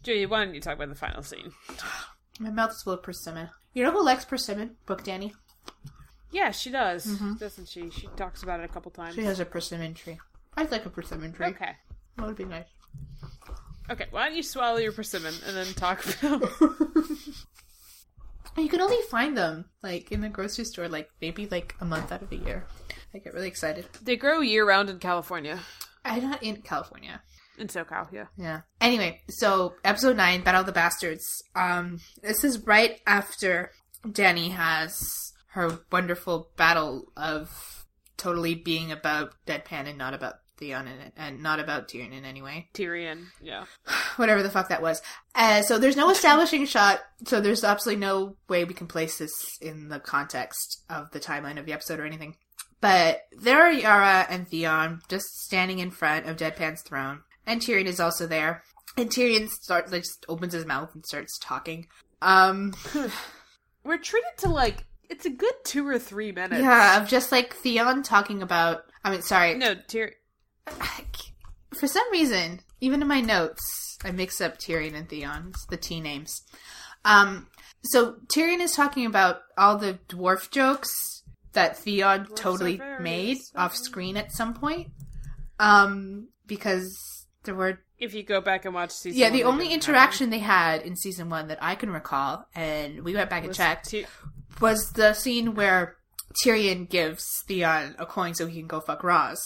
Julia, why don't you talk about the final scene? My mouth is full of persimmon. You know who likes persimmon? Book Dany. Yeah, she does, doesn't she? She talks about it a couple times. She has a persimmon tree. I'd like a persimmon tree. Okay. That would be nice. Okay, why don't you swallow your persimmon and then talk about You can only find them like in the grocery store, like maybe like a month out of the year. I get really excited. They grow year round in California. I'm not in California. In SoCal, yeah. Yeah. Anyway, so episode nine, Battle of the Bastards. Um, this is right after Dany has her wonderful battle of totally being about Deadpan and not about Theon and, and not about Tyrion in any way. Tyrion, yeah. Whatever the fuck that was. Uh, so there's no establishing shot, so there's absolutely no way we can place this in the context of the timeline of the episode or anything. But there are Yara and Theon just standing in front of Deadpan's throne, and Tyrion is also there. And Tyrion starts like just opens his mouth and starts talking. Um, We're treated to like it's a good two or three minutes. yeah, of just like Theon talking about. I mean, sorry, No, Tyrion. for some reason, even in my notes, I mix up Tyrion and Theon. It's the T names. Um, so Tyrion is talking about all the dwarf jokes that Theon totally made exciting. off screen at some point. Um, because there were If you go back and watch season yeah, the only interaction they had in season one that I can recall, and we went back happen. and checked, Ty- was the scene where Tyrion gives Theon a coin so he can go fuck Ros.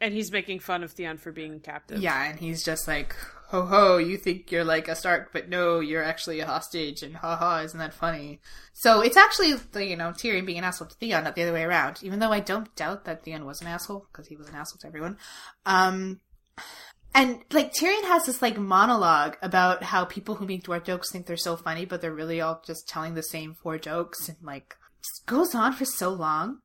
And he's making fun of Theon for being captive. Yeah, and he's just like, ho ho, you think you're like a Stark, but no, you're actually a hostage, and ha ha, isn't that funny? So it's actually, you know, Tyrion being an asshole to Theon, not the other way around. Even though I don't doubt that Theon was an asshole, because he was an asshole to everyone. Um, and like Tyrion has this like monologue about how people who make dwarf jokes think they're so funny, but they're really all just telling the same four jokes, and like, just goes on for so long.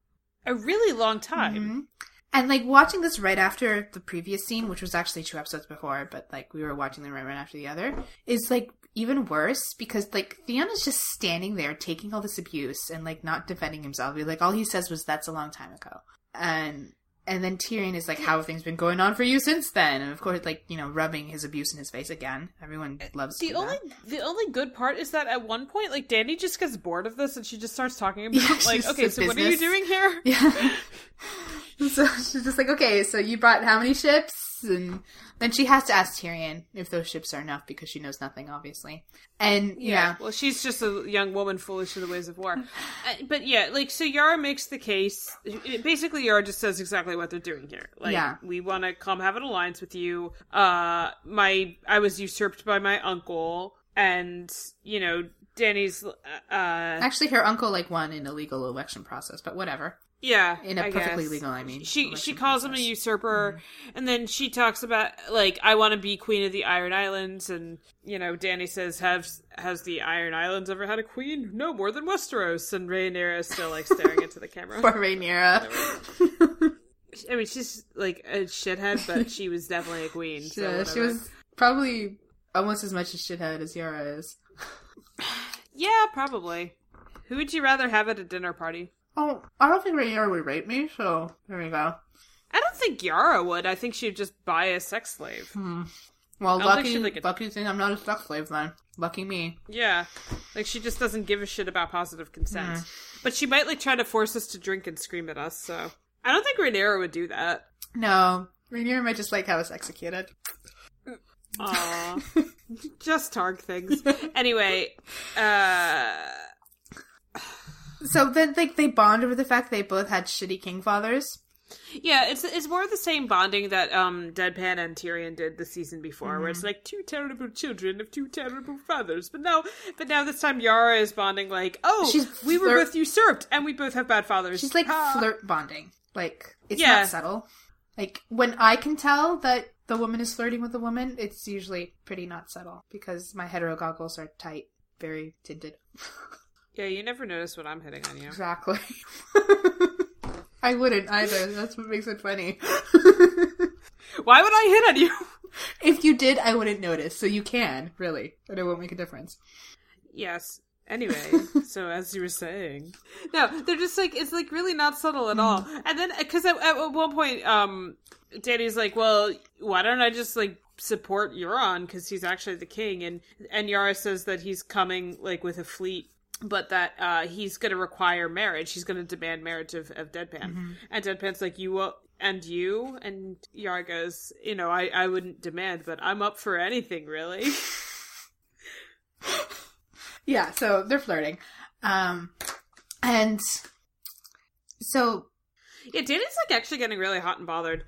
A really long time. Mhm. And like watching this right after the previous scene, which was actually two episodes before, but like we were watching them right one after the other, is like even worse because like Theon is just standing there taking all this abuse and like not defending himself. Like all he says was that's a long time ago. And and then Tyrion is like, How have things been going on for you since then? And of course, like, you know, rubbing his abuse in his face again. Everyone loves The only that. the only good part is that at one point, like Dany just gets bored of this and she just starts talking about Yeah, like, okay, so what are you doing here? Yeah. so she's just like, okay, so you brought how many ships? And then she has to ask Tyrion if those ships are enough because she knows nothing, obviously. And yeah, Well, she's just a young woman foolish to the ways of war. Uh, but yeah, like so Yara makes the case. Basically, Yara just says exactly what they're doing here. Like, Yeah. we want to come have an alliance with you. Uh, my I was usurped by my uncle, and you know Dany's. Uh, actually, her uncle like won an illegal election process, but whatever. Yeah, In a I perfectly guess. legal, I mean, She she calls him a process. usurper, mm-hmm. and then she talks about like I want to be queen of the Iron Islands, and you know Dany says have has the Iron Islands ever had a queen? No more than Westeros, and Rhaenyra is still like staring into the camera. Poor Rhaenyra. I mean, she's like a shithead, but she was definitely a queen. So yeah, she was probably almost as much a shithead as Yara is. Yeah, probably. Who would you rather have at a dinner party? Oh, I don't think Rhaenyra would rape me, so there we go. I don't think Yara would. I think she'd just buy a sex slave. Well, don't think lucky, like it. lucky thing I'm not a sex slave then. Lucky me. Yeah, like she just doesn't give a shit about positive consent. But she might like try to force us to drink and scream at us. So I don't think Rhaenyra would do that. No, Rainier might just like how it's executed. Aw, just Targ things. Anyway, uh, So then, like, they bond over the fact they both had shitty king fathers. yeah, it's it's more the same bonding that um Deadpan and Tyrion did the season before, where it's like two terrible children of two terrible fathers. But now, but now this time Yara is bonding like, oh, She's we were both usurped, and we both have bad fathers. She's like Ah. flirt bonding. Like, it's Yeah. not subtle. Like, when I can tell that the woman is flirting with a woman, it's usually pretty not subtle because my hetero goggles are tight, very tinted. Yeah, you never notice when I'm hitting on you. Exactly. I wouldn't either. That's what makes it funny. Why would I hit on you? if you did, I wouldn't notice. So you can, really. And it won't make a difference. Yes. Anyway, so as you were saying, no, they're just like it's like really not subtle at all. And then because at, at one point, um, Dany's like, "Well, why don't I just like support Euron because he's actually the king?" And and Yara says that he's coming like with a fleet. But that uh, he's going to require marriage. He's going to demand marriage of, of Deadpan. And Deadpan's like, you will, and you? And Yara goes, you know, I, I wouldn't demand, but I'm up for anything, really. Yeah, so they're flirting. Um, and so yeah, Dany's like actually getting really hot and bothered.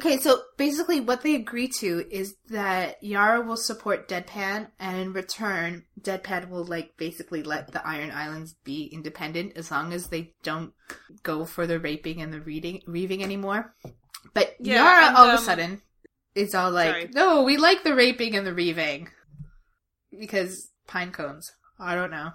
Okay, so basically what they agree to is that Yara will support Deadpan, and in return, Deadpan will, like, basically let the Iron Islands be independent as long as they don't go for the raping and the reading, reaving anymore. But Yeah, Yara, and, all of um, a sudden, is all like, sorry. no, we like the raping and the reaving. Because pine cones. I don't know.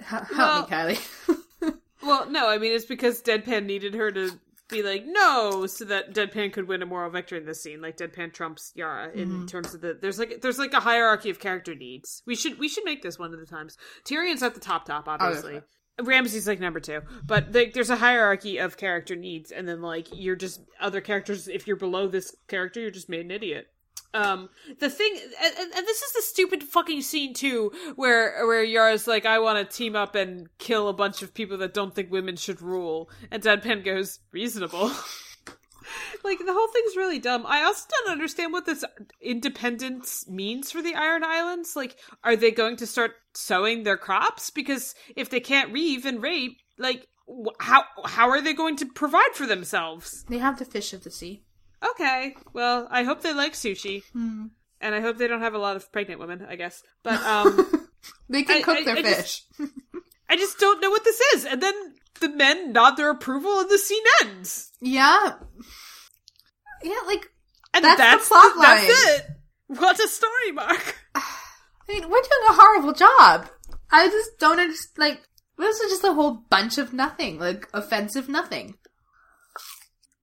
H- help Well- me, Kylie. Well, no, I mean it's because Deadpan needed her to be like no, so that Deadpan could win a moral victory in this scene. Like Deadpan trumps Yara in mm-hmm. terms of the there's like there's like a hierarchy of character needs. We should we should make this one of the times. Tyrion's at the top top, oh, obviously. okay. Ramsay's like number two, but like, there's a hierarchy of character needs, and then like you're just other characters. If you're below this character, you're just made an idiot. Um, the thing, and, and this is the stupid fucking scene too, where where Yara's like, I want to team up and kill a bunch of people that don't think women should rule, and Deadpan goes, reasonable. like the whole thing's really dumb. I also don't understand what this independence means for the Iron Islands. Like, are they going to start sowing their crops? Because if they can't reave and rape, like, how how are they going to provide for themselves? they have the fish of the sea. Okay, well, I hope they like sushi, Hmm. and I hope they don't have a lot of pregnant women. I guess, but um, They can I- cook I- their I fish. just- I just don't know what this is. And then the men nod their approval, and the scene ends. Yeah. Yeah, like And That's the that's plot that's line. it. What a story, Mark. I mean, we're doing a horrible job. I just don't understand. Like, this is just a whole bunch of nothing, like offensive nothing.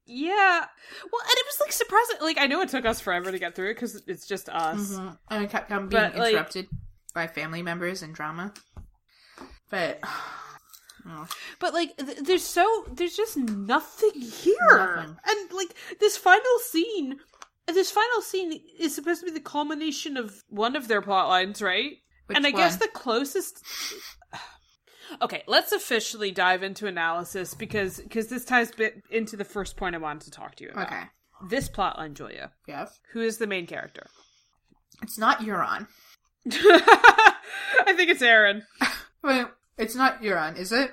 Yeah. Well, and it was like surprising. Like I know it took us forever to get through it because it's just us. Mm-hmm. And I kept on being But, like- interrupted by family members and drama. But oh. But like, th- there's so there's just nothing here, Nothing. and like this final scene. This final scene is supposed to be the culmination of one of their plot lines, right? Which and I guess the closest. Okay, let's officially dive into analysis because because this ties bit into the first point I wanted to talk to you about. okay, This plotline, Julia. yes, Who is the main character? it's not Euron. I think it's Aeron. Wait, it's not Euron, is it?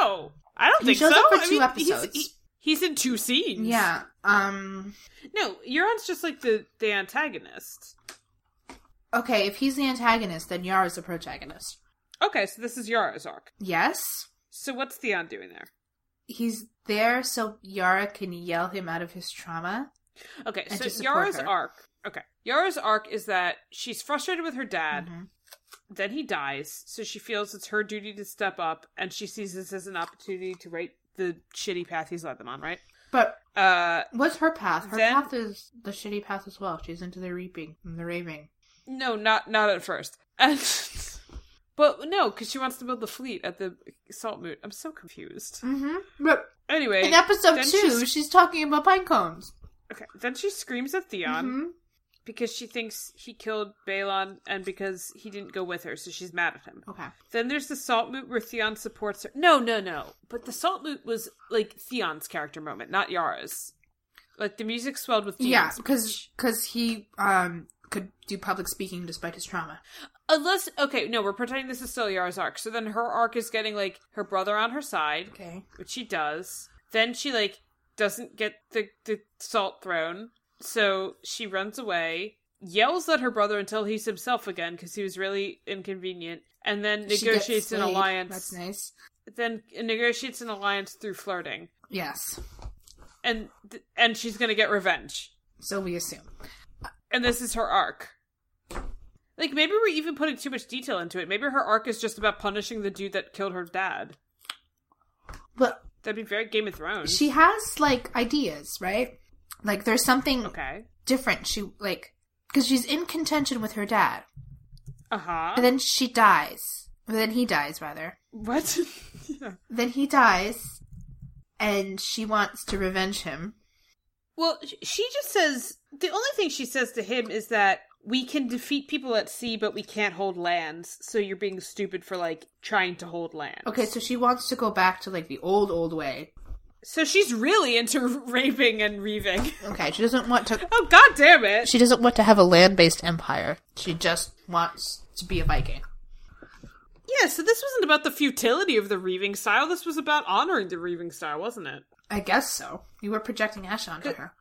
No, I don't He think shows so. up for I two mean, episodes. He's, he- he's in two scenes. Yeah. Um. No, Euron's just like the the antagonist. Okay, if he's the antagonist, then Yara's the protagonist. Okay, so this is Yara's arc. Yes, So what's Theon doing there? he's there so Yara can yell him out of his trauma. Okay, so Yara's her. arc. Okay, Yara's arc is that she's frustrated with her dad. Mhm. Then he dies, so she feels it's her duty to step up, and she sees this as an opportunity to right the shitty path he's led them on. Right? But Uh, what's her path? Her Then- path is the shitty path as well. She's into the reaping and the raving. no, not not at first. And but no, because she wants to build the fleet at the salt moot. I'm so confused. Mm-hmm. But Anyway, in episode two, she's- she's... talking about pine cones. Okay, then she screams at Theon. Mhm. because she thinks he killed Balon and because he didn't go with her, so she's mad at him. Okay. Then there's the salt moot where Theon supports her. No, no, no. But the salt moot was like Theon's character moment, not Yara's. Like the music swelled with Theon's Yeah, because because he um could do public speaking despite his trauma. Unless okay, no, we're pretending this is still Yara's arc. So then her arc is getting like her brother on her side, Okay. which she does. Then she like doesn't get the the Salt Throne, so she runs away, yells at her brother until he's himself again because he was really inconvenient, and then negotiates an alliance. That's nice. Then negotiates an alliance through flirting, Yes. and and she's gonna get revenge. So we assume. And this is her arc. Like maybe we're even putting too much detail into it. Maybe her arc is just about punishing the dude that killed her dad. But That'd be very Game of Thrones. she has like ideas, right? Like there's something okay. different. She like because she's in contention with her dad, Uh huh. and then she dies. Then he dies, rather. What? Yeah. Then he dies, and she wants to revenge him. Well, she just says the only thing she says to him is that we can defeat people at sea, but we can't hold lands. So you're being stupid for like trying to hold land. Okay, so she wants to go back to like the old old way. So she's really into raping and reaving. Okay, she doesn't want to. Oh god damn it! She doesn't want to have a land based empire. She just wants to be a Viking. Yeah, so this wasn't about the futility of the reaving style. This was about honoring the reaving style, wasn't it? I guess so. You were projecting Ash onto her.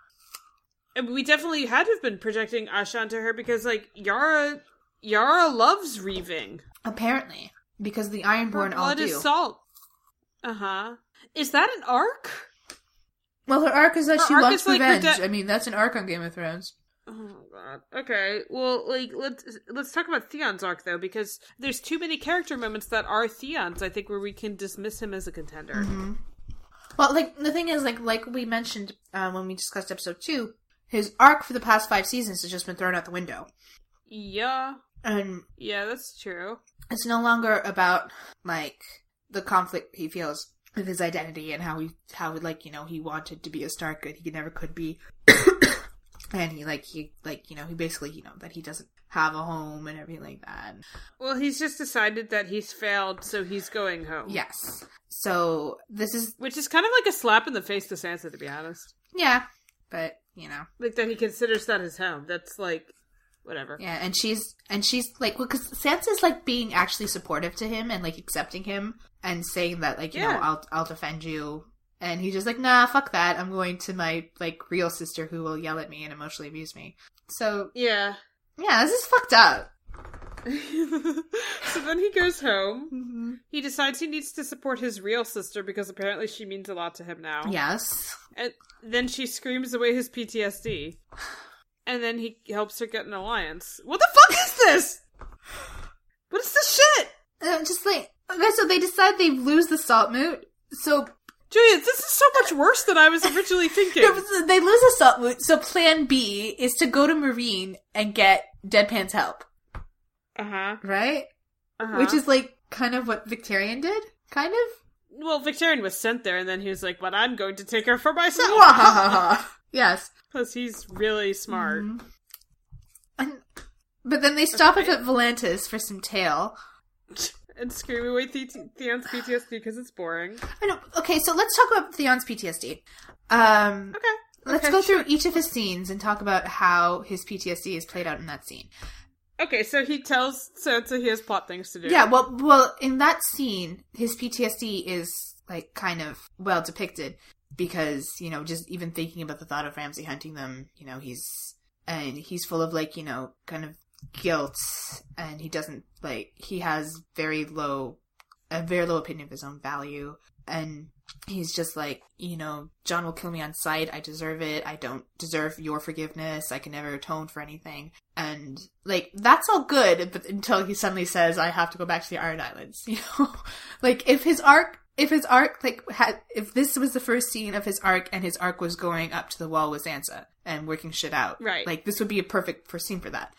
And we definitely had to have been projecting Asha onto her because, like, Yara, Yara loves reaving. Apparently, because the Her Ironborn all blood do. is salt. Uh huh. Is that an arc? Well, her arc is that Her she wants like revenge. de- I mean, that's an arc on Game of Thrones. Oh god. Okay. Well, like let's let's talk about Theon's arc though, because there's too many character moments that are Theon's. I think where we can dismiss him as a contender. Mm-hmm. Well, like the thing is, like like we mentioned uh, when we discussed episode two, his arc for the past five seasons has just been thrown out the window, Yeah. and Yeah, that's true. it's no longer about like the conflict he feels with his identity and how he how like you know he wanted to be a Stark but he never could be, and he like he like you know he basically you know that he doesn't have a home and everything like that. Well, he's just decided that he's failed, so he's going home. Yes, so this is Which is kind of like a slap in the face to Sansa, to be honest. yeah, but you know Like that he considers that his home. That's like, whatever. Yeah, and she's and she's like, well, because Sansa's like being actually supportive to him and like accepting him and saying that like you know I'll I'll defend you, and he's just like, nah, fuck that. I'm going to my like real sister who will yell at me and emotionally abuse me. So Yeah. yeah, this is fucked up. so then he goes home. He decides he needs to support his real sister because apparently she means a lot to him now. Yes, And then she screams away his PTSD. And then he helps her get an alliance. What the fuck is this? What is this shit? and I'm just like okay, so they decide they lose the salt moot. So Julia, this is so much worse than I was originally thinking. they lose the salt moot. So Plan B is to go to Meereen and get Deadpan's help, Uh huh. right? Uh-huh. Which is like kind of what Victarion did, kind of. well, Victarion was sent there, and then he was like, "But I'm going to take her for myself." yes. Because he's really smart. Mhm. And, but then they stop at Volantis for some tail. And scream away the- Theon's PTSD because it's boring. I know. Okay, so let's talk about Theon's PTSD. Um, Okay. let's Okay, go sure. through each of his scenes and talk about how his PTSD is played out in that scene. Okay, so he tells Sansa he has plot things to do. Yeah, well, well, in that scene, his PTSD is like kind of well depicted because you know, just even thinking about the thought of Ramsay hunting them, you know, he's and he's full of like you know, kind of guilt, and he doesn't like he has very low, a very low opinion of his own value, and he's just like you know, Jon will kill me on sight. I deserve it. I don't deserve your forgiveness. I can never atone for anything. And like that's all good, but until he suddenly says, "I have to go back to the Iron Islands," you know, like if his arc, if his arc, like had, if this was the first scene of his arc, and his arc was going up to the wall with Sansa and working shit out, Right. Like this would be a perfect first scene for that.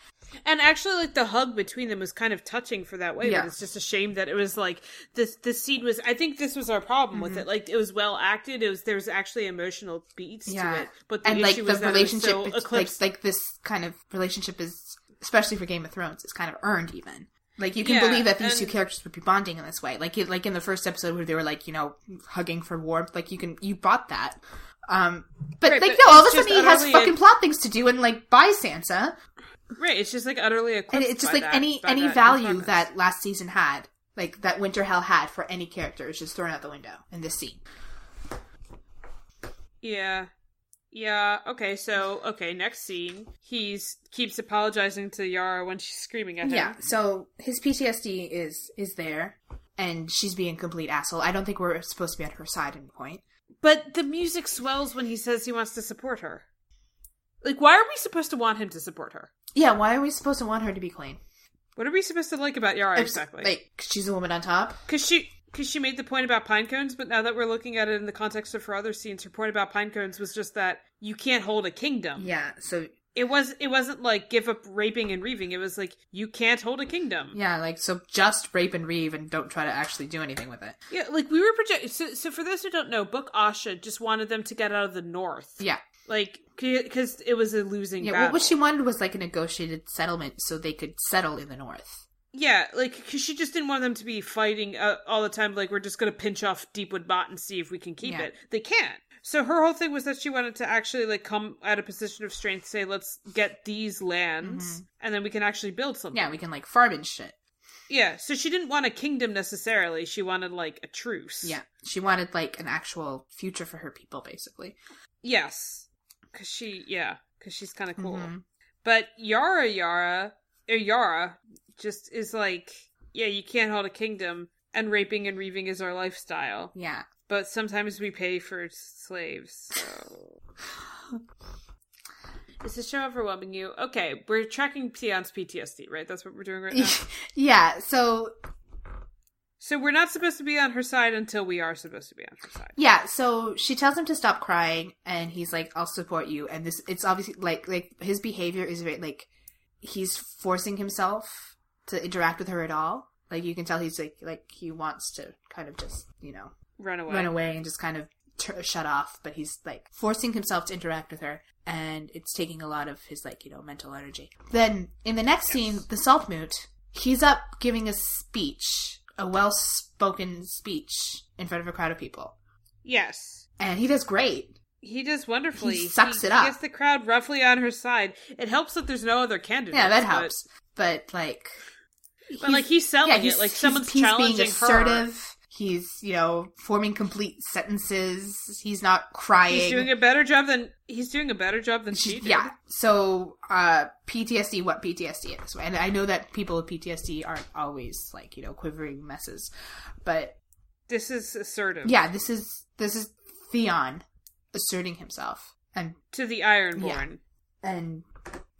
And actually, like the hug between them was kind of touching for that way. Yeah. But it's just a shame that it was like this. The scene was. I think this was our problem with Mm-hmm. it. Like it was well acted. It was there was actually emotional beats Yeah. to it. But the and like the relationship, so like like this kind of relationship is, especially for Game of Thrones, is kind of earned even. Like you can Yeah, believe that these two characters would be bonding in this way. Like it, like in the first episode where they were like you know hugging for warmth. Like you can you bought that. Um, but Right, like but no, all of a sudden he has fucking plot things to do and like buy Sansa, right. It's just like utterly eclipsed. and it's just like that- any any that value that last season had, like that Winter Hell had for any character is just thrown out the window in this scene. Yeah. Yeah, okay, so okay, next scene. He's keeps apologizing to Yara when she's screaming at him. Yeah, so his PTSD is is there, and she's being a complete asshole. I don't think we're supposed to be on her side at any point. But the music swells when he says he wants to support her. Like why are we supposed to want him to support her? Yeah, why are we supposed to want her to be clean? What are we supposed to like about Yara exactly? Like she's a woman on top. Cuz she cuz she made the point about pine cones, but now that we're looking at it in the context of her other scenes, her point about pine cones was just that you can't hold a kingdom. Yeah, so It was it wasn't like give up raping and reaving. It was like you can't hold a kingdom. yeah, like so just rape and reave and don't try to actually do anything with it. Yeah, like we were projecting. So, so for those who don't know, Book Asha just wanted them to get out of the north. Yeah, like because it was a losing yeah. battle. What, what she wanted was like a negotiated settlement so they could settle in the north. yeah, like because she just didn't want them to be fighting uh, all the time. Like we're just gonna pinch off Deepwood Motte and see if we can keep Yeah. it. They can't. So her whole thing was that she wanted to actually like come at a position of strength, say let's get these lands, and then we can actually build something. Mm-hmm. Yeah, we can like farm and shit. yeah. So she didn't want a kingdom necessarily. She wanted like a truce. Yeah, she wanted like an actual future for her people, basically. Yes, because she yeah, because she's kind of cool. Mhm. But Yara Yara or Yara just is like, yeah, you can't hold a kingdom, and raping and reaving is our lifestyle. Yeah, But sometimes we pay for slaves. So. Is the show overwhelming you? Okay, we're tracking Theon's PTSD, right? That's what we're doing right now. yeah. So so we're not supposed to be on her side until we are supposed to be on her side. Yeah, so she tells him to stop crying, and he's like, "I'll support you." And this, it's obviously like, like his behavior is very like he's forcing himself to interact with her at all. Like you can tell he's like, like he wants to kind of just you know Run away. run away and just kind of t- shut off, but he's like forcing himself to interact with her, and it's taking a lot of his like you know mental energy. Then in the next scene, the salt moot, he's up giving a speech, a well spoken speech in front of a crowd of people, Yes. and he does great. He does wonderfully. He sucks it up. He gets the crowd roughly on her side. It helps that there's no other candidate. Yeah, that helps. But like, But, like he's selling it, like someone's he's challenging being her. He's you know forming complete sentences. He's not crying. He's doing a better job than he's doing a better job than she did. yeah. So uh PTSD, what PTSD is, and I know that people with PTSD aren't always like you know quivering messes, but This is assertive. yeah, this is this is Theon asserting himself, and To the Ironborn. and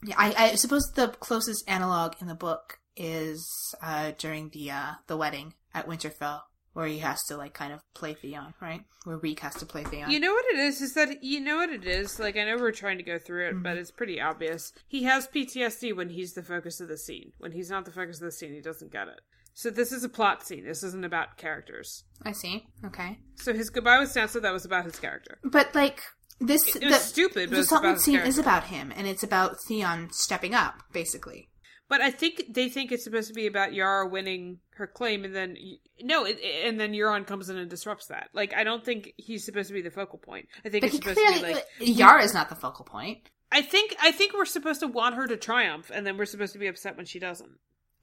yeah, I, I suppose the closest analog in the book is uh during the uh the wedding at Winterfell. Where he has to like kind of play Theon, right? Where Reek has to play Theon. You know what it is? Is that you know what it is? Like I know we're trying to go through it, Mm-hmm. but it's pretty obvious. He has PTSD when he's the focus of the scene. When he's not the focus of the scene, he doesn't get it. So this is a plot scene. This isn't about characters. I see. Okay. So his goodbye with Sansa that was about his character. But like this, It- it was stupid, but The it's about salt moot his scene character. is about him, and it's about Theon stepping up, basically. But I think they think it's supposed to be about Yara winning her claim, and then no, it, and then Euron comes in and disrupts that. Like I don't think he's supposed to be the focal point. I think But it's supposed clearly, to be like Yara is not the focal point. I think I think we're supposed to want her to triumph, and then we're supposed to be upset when she doesn't.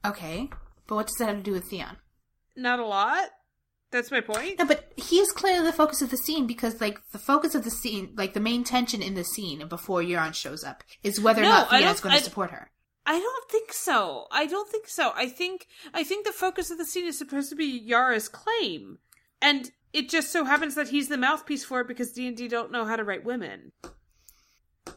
Okay, but what does that have to do with Theon? Not a lot. That's my point. No, but he is clearly the focus of the scene because, like, the focus of the scene, like the main tension in the scene before Euron shows up, is whether or No, not I Theon's don't- going to support her. I don't think so. I don't think so. I think I think the focus of the scene is supposed to be Yara's claim, and it just so happens that he's the mouthpiece for it because D and D don't know how to write women.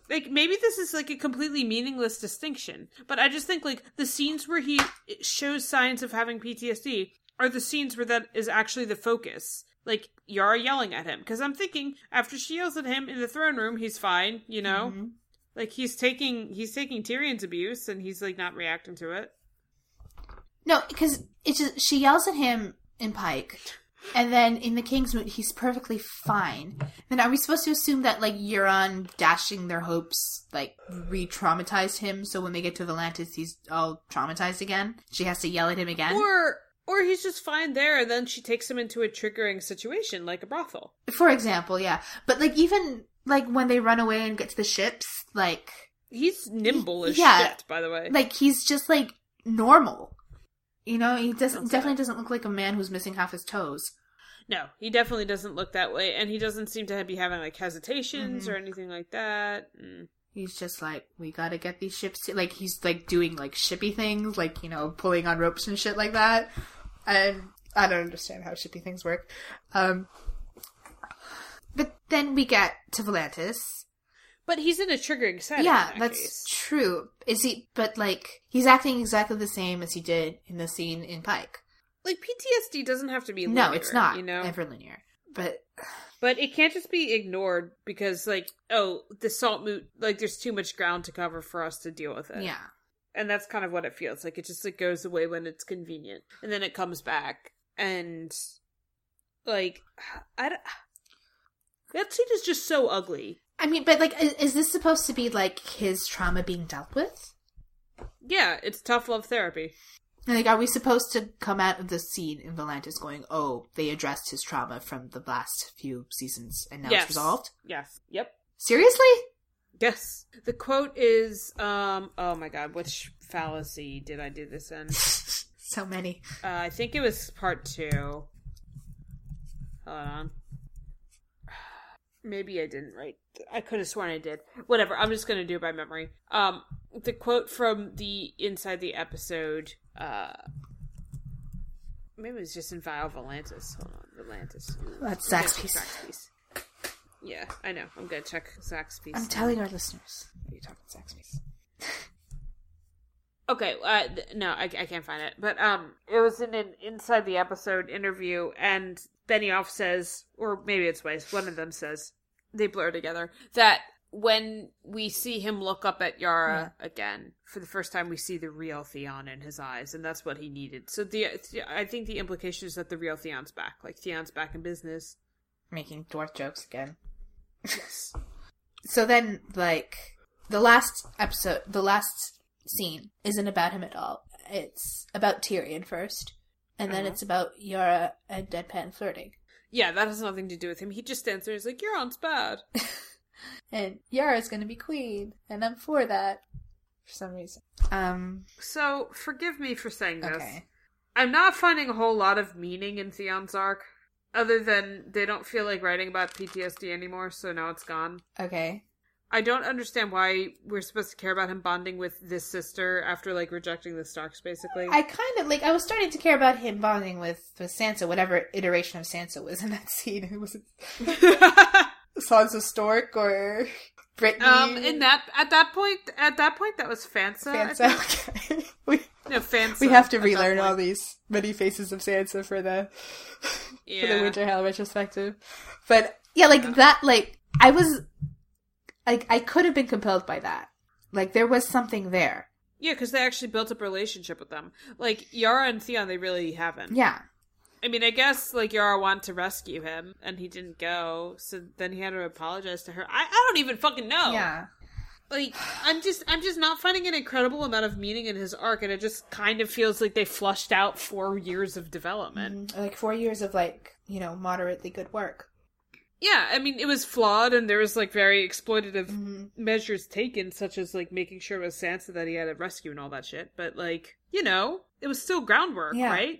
Like maybe this is like a completely meaningless distinction, but I just think like the scenes where he shows signs of having PTSD are the scenes where that is actually the focus. Like Yara yelling at him because I'm thinking after she yells at him in the throne room, he's fine, you know. Mhm. Like he's taking he's taking Tyrion's abuse and he's like not reacting to it. No, because it's just she yells at him in Pike, and then in the Kingsmoot he's perfectly fine. Then are we supposed to assume that like Euron dashing their hopes like re-traumatized him, so when they get to Volantis he's all traumatized again? She has to yell at him again. Or or he's just fine there and then she takes him into a triggering situation like a brothel. For example, yeah. But like even like when they run away and get to the ships, like He's nimble as Yeah. shit, by the way. like he's just like normal. You know, he doesn't definitely that. doesn't look like a man who's missing half his toes. No, he definitely doesn't look that way, and he doesn't seem to be having like hesitations Mhm. or anything like that. Mm. He's just like, we gotta get these ships. To-. Like he's like doing like shippy things, like you know, pulling on ropes and shit like that. And I don't understand how shippy things work. Um, but then we get to Volantis. But he's in a triggering setting. yeah, that that's case. true. Is he? But like, he's acting exactly the same as he did in the scene in Pike. like PTSD doesn't have to be. no, it's not You know, ever linear. But but it can't just be ignored because like oh the salt moot like there's too much ground to cover for us to deal with it. yeah, and that's kind of what it feels like. It just like goes away when it's convenient, and then it comes back, and like I don't, that scene is just so ugly. I mean, but like, is, is this supposed to be like his trauma being dealt with? Yeah, it's tough love therapy. Like, are we supposed to come out of the scene in Volantis going, "Oh, they addressed his trauma from the last few seasons, and now Yes. it's resolved"? Yes. Yep. Seriously? Yes. The quote is, um, oh my god, which fallacy did I do this in? so many. Uh, I think it was part two. Hold on. Maybe I didn't write. I could have sworn I did. Whatever. I'm just gonna do it by memory. Um, the quote from the inside the episode. Uh, maybe it was just in Vial Volantis. Hold on, Volantis. That's Zach's piece. Zach's piece. Yeah, I know. I'm gonna check Zach's piece. I'm telling our listeners. Are you talking Saxby's? Okay, uh, th- no, I, I can't find it. But um, it was in an inside the episode interview, and Benioff says, or maybe it's Weiss, one of them says, they blur together that when we see him look up at Yara again for the first time, we see the real Theon in his eyes, and that's what he needed. So the I think the implication is that the real Theon's back, like Theon's back in business. Making dwarf jokes again. Yes. So then, like, the last episode, the last scene isn't about him at all. It's about Tyrion first, and then Uh-huh. it's about Yara and Deadpan flirting. Yeah, that has nothing to do with him. He just stands there. He's like, "Euron's bad." and Yara's gonna be queen, and I'm for that for some reason. Um. So forgive me for saying this. Okay. I'm not finding a whole lot of meaning in Theon's arc, other than they don't feel like writing about PTSD anymore, so now it's gone. Okay. I don't understand why we're supposed to care about him bonding with this sister after like rejecting the Starks, basically. I kind of like. I was starting to care about him bonding with with Sansa, whatever iteration of Sansa was in that scene. It was Sansa Stork or Brittany. um, in that at that point, at that point, that was Fansa. I Sansa. Okay. we No, Fansa. we have to relearn all these many faces of Sansa for the for the Yeah. Winter Hell retrospective. But yeah, like that. Like I was, like I could have been compelled by that. Like there was something there. Yeah, because they actually built up a relationship with them. Like Yara and Theon, they really haven't. Yeah. I mean, I guess like Yara wanted to rescue him, and he didn't go. So then he had to apologize to her. I, I don't even fucking know. Yeah. Like I'm just I'm just not finding an incredible amount of meaning in his arc, and it just kind of feels like they flushed out four years of development. Mm, Like four years of like you know moderately good work. Yeah, I mean it was flawed, and there was like very exploitative Mhm. measures taken, such as like making sure it was Sansa that he had a rescue and all that shit. But like you know, it was still groundwork, Yeah. right?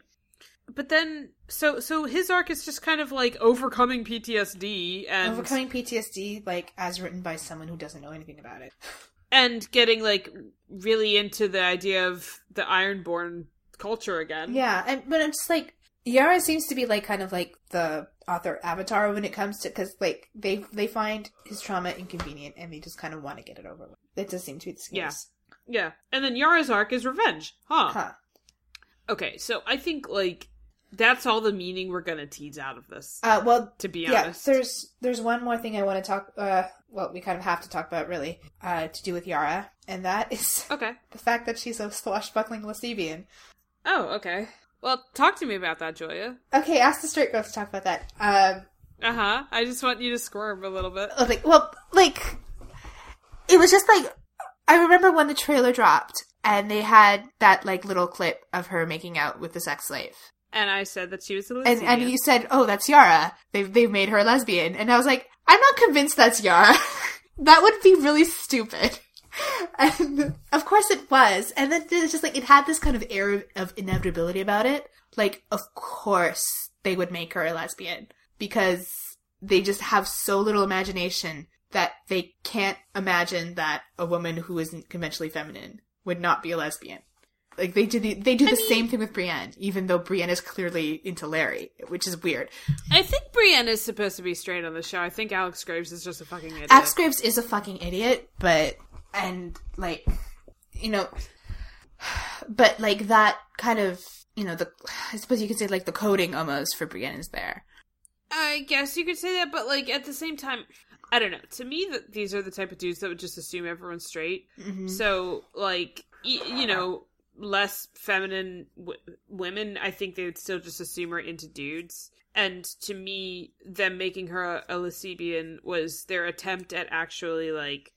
But then, so so his arc is just kind of like overcoming PTSD and Overcoming PTSD, like as written by someone who doesn't know anything about it. and getting like really into the idea of the Ironborn culture again. Yeah, and but it's like Yara seems to be like kind of like the author avatar when it comes to because like they they find his trauma inconvenient and they just kind of want to get it over with. It does seem to be the Yeah. case. Yeah. And then Yara's arc is revenge. Huh. Huh. Okay, so I think like that's all the meaning we're gonna tease out of this. Uh, well, to be yeah, honest, there's there's one more thing I want to talk. Uh, well, we kind of have to talk about really uh, to do with Yara, and that is okay. the fact that she's a swashbuckling Lesbian. Oh, okay. Well, talk to me about that, Julia. Okay, ask the straight girl to talk about that. Um, Uh huh. I just want you to squirm a little bit. like, well, like it was just like I remember when the trailer dropped and they had that like little clip of her making out with the sex slave. And I said that she was a And, lesbian. and you said, "Oh, that's Yara. They've they've made her a lesbian." And I was like, "I'm not convinced that's Yara. that would be really stupid." And of course it was. And then it's just like it had this kind of air of inevitability about it. Like, of course they would make her a lesbian because they just have so little imagination that they can't imagine that a woman who isn't conventionally feminine would not be a lesbian. Like they do the they do the same thing with Brienne, even though Brienne is clearly into Larry, which is weird. I think Brienne is supposed to be straight on the show. I think Alex Graves is just a fucking idiot. Alex Graves is a fucking idiot, but and like you know, but like that kind of you know the I suppose you could say like the coding almost for Brienne is there. I guess you could say that, but like at the same time, I don't know. To me, that these are the type of dudes that would just assume everyone's straight. Mm-hmm. So, like, y- you know, less feminine w- women, I think they would still just assume are into dudes. And to me, them making her a, a lesbian was their attempt at actually, like,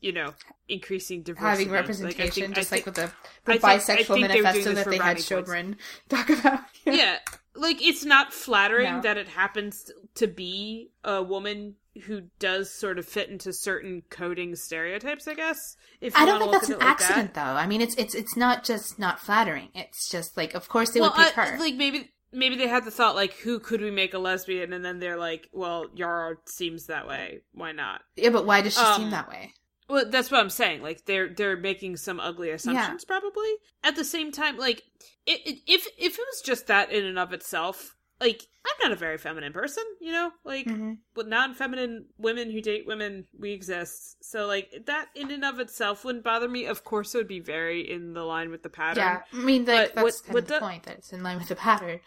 you know, increasing diversity. Having Like, representation, think- I just like think- with the, the think- bisexual think they were doing manifesto that they had Shobrin talk about. yeah like it's not flattering No. that it happens to be a woman who does sort of fit into certain coding stereotypes i guess if I don't think that's an like accident, though. I mean, it's it's it's not just not flattering. It's just like, of course they that. would well pick I- her. like maybe maybe they had the thought like who could we make a lesbian and then they're like well yara seems that way why not yeah, but why does she um, seem that way? Well, that's what I'm saying. Like they're they're making some ugly assumptions, probably. At the same time, like it, it, if if it was just that in and of itself, like I'm not a very feminine person, you know. Like Mhm. with non-feminine women who date women, we exist. So like that in and of itself wouldn't bother me. Of course, it would be very in the line with the pattern. Yeah, I mean, like, that's what- kind what of the the- point that it's in line with the pattern.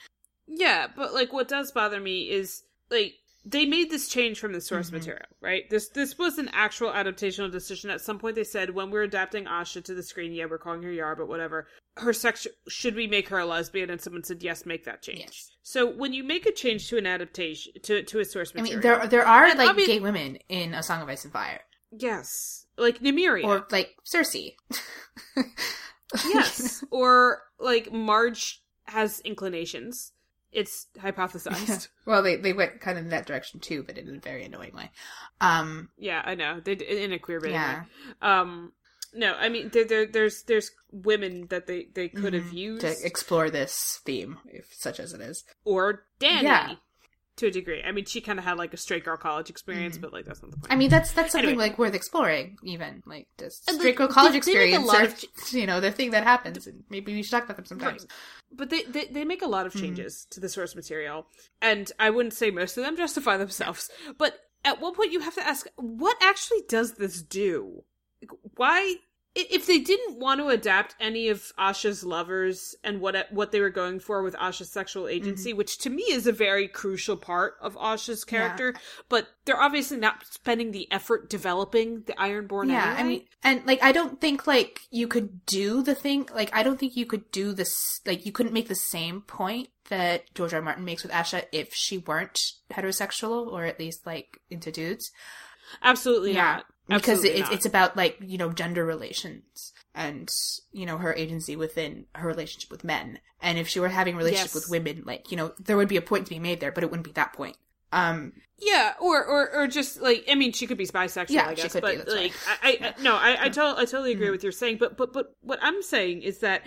Yeah, but like what does bother me is like they made this change from the source Mhm. material, right? This this was an actual adaptational decision. At some point they said when we're adapting Asha to the screen, yeah, we're calling her Yar, but whatever. Her sex should we make her a lesbian? And someone said yes, make that change. Yes. So when you make a change to an adaptation to to a source material, I mean, there there are like gay women in A Song of Ice and Fire, yes, like Nymeria, or like Cersei. yes, or like Marge has inclinations. It's hypothesized. well, they they went kind of in that direction too, but in a very annoying way. Um, Yeah, I know. They in a queer bit. Yeah. Um no, I mean there, there there's there's women that they they could have mhm, used to explore this theme, if such as it is. or Dany Yeah. To a degree. I mean, she kind of had like a straight girl college experience, Mhm. but like that's not the point. I mean, that's that's something Anyway. like worth exploring, even like just straight like, girl college they- they experience, or of you know, the thing that happens, and maybe we should talk about them sometimes. but they, they they make a lot Mm-hmm. of changes to the source material, and I wouldn't say most of them justify themselves. But at one point, you have to ask, what actually does this do? Like, Why? If they didn't want to adapt any of Asha's lovers and what what they were going for with Asha's sexual Mm-hmm. agency, which to me is a very crucial part of Asha's character, but they're obviously not spending the effort developing the Ironborn. Yeah, anyway. I mean, and like, I don't think like you could do the thing. Like, I don't think you could do this. Like, you couldn't make the same point that George R. R. Martin makes with Asha if she weren't heterosexual or at least like into dudes. absolutely not. Because Absolutely it's about like you know gender relations and you know her agency within her relationship with men. And if she were having a relationship Yes. with women, like you know, there would be a point to be made there, but it wouldn't be that point. Um, Yeah, or, or or just like I mean, she could be bisexual, Yeah, I she guess. be, but that's like, right. I, I no, I I, to- I totally agree Mhm. with your saying. But but but what I'm saying is that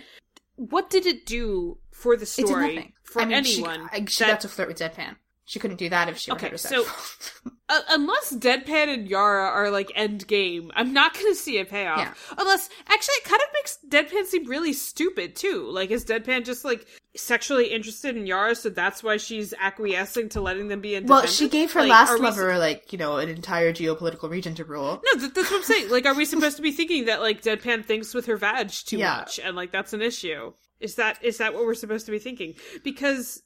what did it do for the story for I mean, anyone? She, I, she that- got to flirt with Deadpan. She couldn't do that if she were Okay, heterosexual. so- uh, unless Deadpan and Yara are like end game, I'm not going to see a payoff. Yeah. Unless actually, it kind of makes Deadpan seem really stupid too. Like, is Deadpan just like sexually interested in Yara, so that's why she's acquiescing to letting them be independent? Well, she gave her Like, last lover like you know an entire geopolitical region to rule. No, th- that's what I'm saying. Like, are we supposed to be thinking that like Deadpan thinks with her vag too Yeah. much, and like that's an issue? Is that is that what we're supposed to be thinking? Because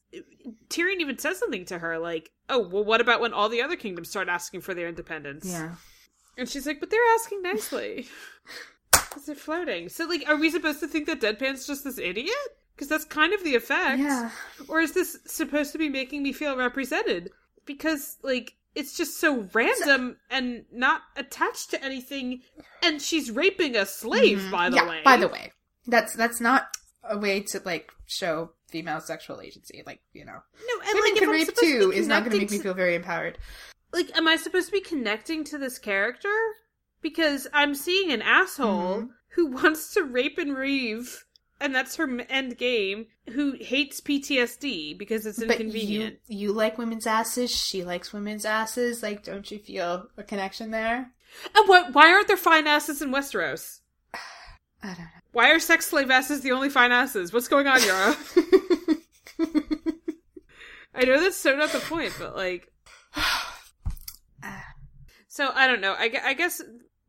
Tyrion even says something to her like, "Oh, well, what about when all the other kingdoms start asking for their independence?" Yeah. and she's like, "But they're asking nicely, because they're flirting." So, like, are we supposed to think that Deadpan's just this idiot? Because that's kind of the effect. Yeah. Or is this supposed to be making me feel represented? Because, like, it's just so random and not attached to anything. And she's raping a slave, by the Mm-hmm. yeah, way. By the way, that's that's not a way to like show female sexual agency. Like you know, no, and women like, can rape supposed to too is not going to make me feel very empowered. Like, am I supposed to be connecting to this character? Because I'm seeing an asshole Mhm. who wants to rape and reave, and that's her end game. Who hates PTSD because it's inconvenient. you you like women's asses. She likes women's asses. Like, don't you feel a connection there? And what? Why aren't there fine asses in Westeros? I don't know. Why are sex slave asses the only fine asses? What's going on, Yara? I know that's so not the point, but like, so I don't know. I, I guess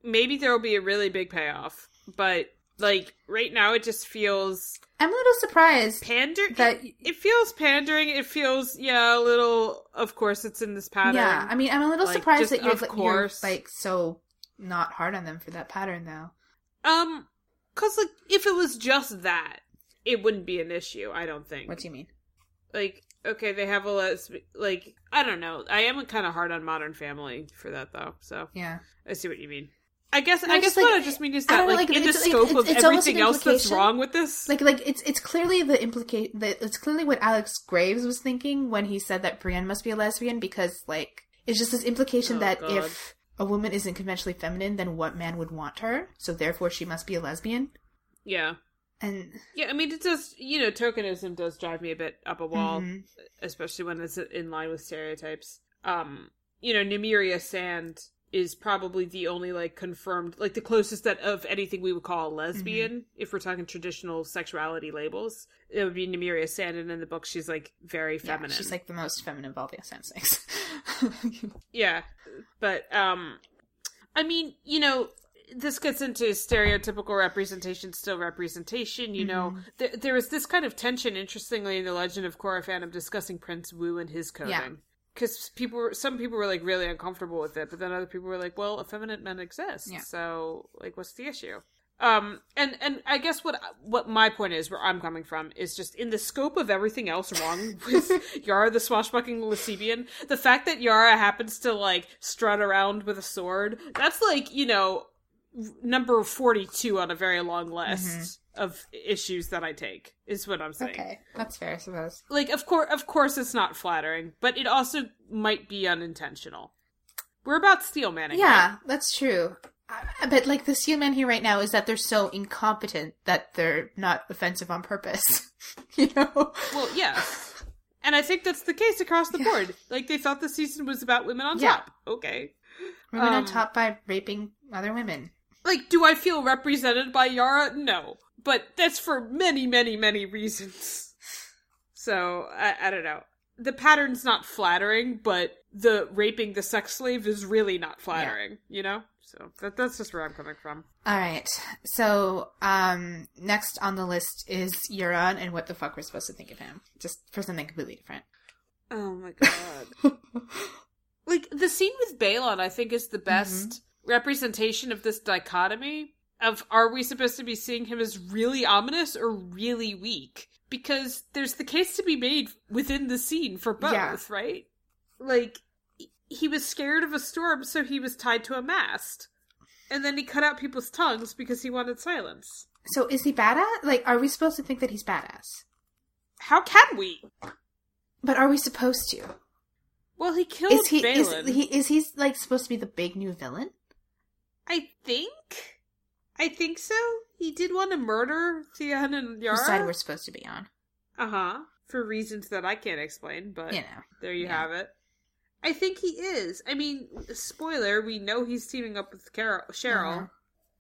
maybe there will be a really big payoff, but like right now, it just feels I'm a little surprised pander. that it, it feels pandering. It feels yeah, a little. Of course, it's in this pattern. Yeah, I mean, I'm a little Like, surprised that you're, of you're like so not hard on them for that pattern, though. um, cause like if it was just that, it wouldn't be an issue. I don't think. What do you mean? like okay they have a lesbian like i don't know i am kind of hard on modern family for that though so Yeah, i see what you mean i guess No, i guess what i just mean is that like, like, in the scope it's- of it's everything else that's wrong with this like like it's it's clearly the implicate that it's clearly what Alex Graves was thinking when he said that Brienne must be a lesbian because like it's just this implication Oh, that God. if a woman isn't conventionally feminine, then what man would want her? So therefore, she must be a lesbian. yeah And yeah i mean it does you know tokenism does drive me a bit up a wall Mhm. especially when it's in line with stereotypes um you know Nymeria Sand is probably the only like confirmed like the closest that of anything we would call a lesbian if we're talking traditional sexuality labels it would be Nymeria Sand and in the book she's like very yeah, feminine she's like the most feminine of all the Sand Snakes. yeah but um I mean you know this gets into stereotypical representation still representation you know Mm-hmm. th- there was this kind of tension interestingly in the legend of Korra fandom discussing Prince Wu and his coding Yeah. because people were some people were like really uncomfortable with it but then other people were like well effeminate men exist Yeah. so like what's the issue um and and i guess what what my point is where i'm coming from is just in the scope of everything else wrong with yara the swashbuckling Lacebian, the fact that yara happens to like strut around with a sword that's like you know number 42 on a very long list of issues that i take is what i'm saying okay, that's fair, I suppose. like of course of course it's not flattering but it also might be unintentional we're about steel manning Yeah, that's true. But like the seal man here right now is that they're so incompetent that they're not offensive on purpose. you know? well yeah. and i think that's the case across the Yeah. board like they thought the season was about women on Yeah. top okay Women on Um, top by raping other women. like do i feel represented by yara no but that's for many many many reasons so i, I don't know the pattern's not flattering but the raping the sex slave is really not flattering you know so that, that's just where i'm coming from All right. So, um, next on the list is Euron and what the fuck we're supposed to think of him. Just for something completely different. oh my god like the scene with Balon, I think is the best representation of this dichotomy of are we supposed to be seeing him as really ominous or really weak? Because there's the case to be made within the scene for both, Yeah. right? Like he was scared of a storm, so he was tied to a mast. And then he cut out people's tongues because he wanted silence. So, is he badass? Like, are we supposed to think that he's badass? How can we? But are we supposed to? Well, he killed Is he is Balon. he is he like supposed to be the big new villain? I think. I think so. He did want to murder Theon and Whose side Yara. we're supposed to be on? Uh huh. For reasons that I can't explain, but You know. there you yeah. have it. I think he is. I mean, spoiler, we know he's teaming up with Carol, Cheryl, Uh-huh.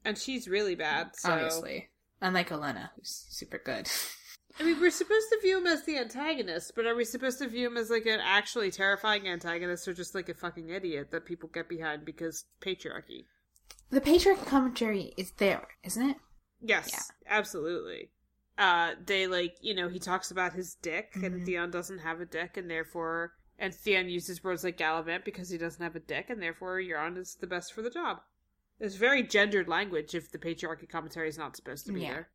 and she's really bad. So Obviously. Unlike Elena, who's super good. I mean, we're supposed to view him as the antagonist, but are we supposed to view him as like an actually terrifying antagonist or just like a fucking idiot that people get behind because patriarchy? the patriarchy commentary is there, isn't it? Yes, Yeah. absolutely. Uh, they like you know he talks about his dick Mhm. and Theon doesn't have a dick and therefore and Theon uses words like gallivant because he doesn't have a dick and therefore Euron is the best for the job. It's very gendered language if the patriarchy commentary is not supposed to be Yeah. there.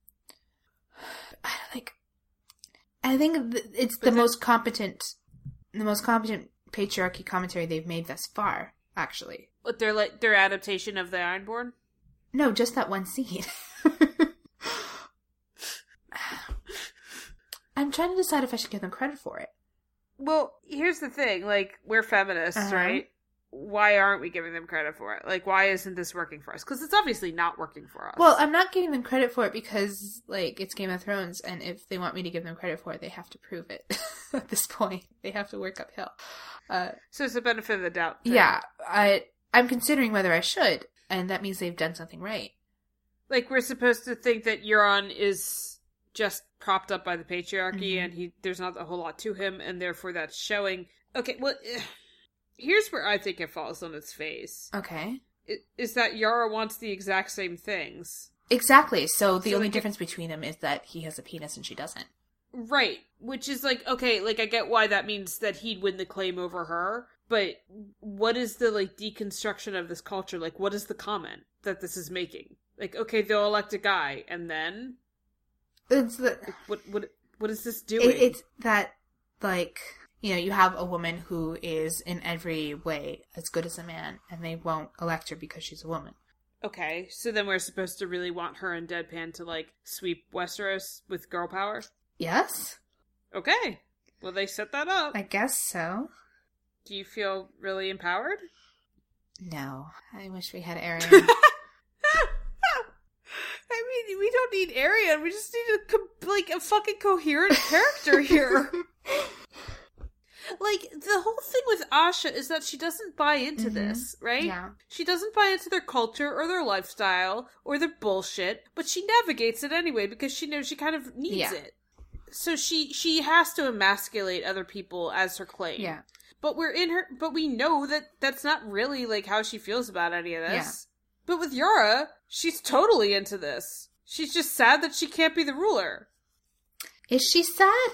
I like. I think it's But the then- most competent, the most competent patriarchy commentary they've made thus far. Actually, But they're like their adaptation of the Ironborn. no, just that one scene. I'm trying to decide if I should give them credit for it. Well, here's the thing: like we're feminists, Uh-huh. right? Why aren't we giving them credit for it? Like, why isn't this working for us? Because it's obviously not working for us. Well, I'm not giving them credit for it because, like, it's Game of Thrones, and if they want me to give them credit for it, they have to prove it. At this point, they have to work uphill. Uh, so it's a benefit of the doubt. thing. yeah, I I'm considering whether I should, and that means they've done something right. like we're supposed to think that Euron is just propped up by the patriarchy, Mhm. and he there's not a whole lot to him, and therefore that's showing. Okay, well, here's where I think it falls on its face: Okay. Is that Yara wants the exact same things, Exactly. So the So, only like, difference between them is that he has a penis and she doesn't. right? Which is like okay, like I get why that means that he'd win the claim over her, but what is the like deconstruction of this culture? Like, what is the comment that this is making? Like, okay, they'll elect a guy, and then It's the what what what is this doing? it, it's that like you know you have a woman who is in every way as good as a man, and they won't elect her because she's a woman. Okay, so then we're supposed to really want her and Deadpan to like sweep Westeros with girl power? Yes, Okay, well they set that up. I guess so. Do you feel really empowered? No, I wish we had Arianne. I mean, we don't need Arianne. We just need a co- like a fucking coherent character here. like the whole thing with Asha is that she doesn't buy into Mhm. this, right? yeah, She doesn't buy into their culture or their lifestyle or their bullshit, but she navigates it anyway because she knows she kind of needs Yeah. it. So she she has to emasculate other people as her claim. yeah, But we're in her but we know that that's not really like how she feels about any of this. Yeah. But with Yara, she's totally into this. She's just sad that she can't be the ruler. is she sad?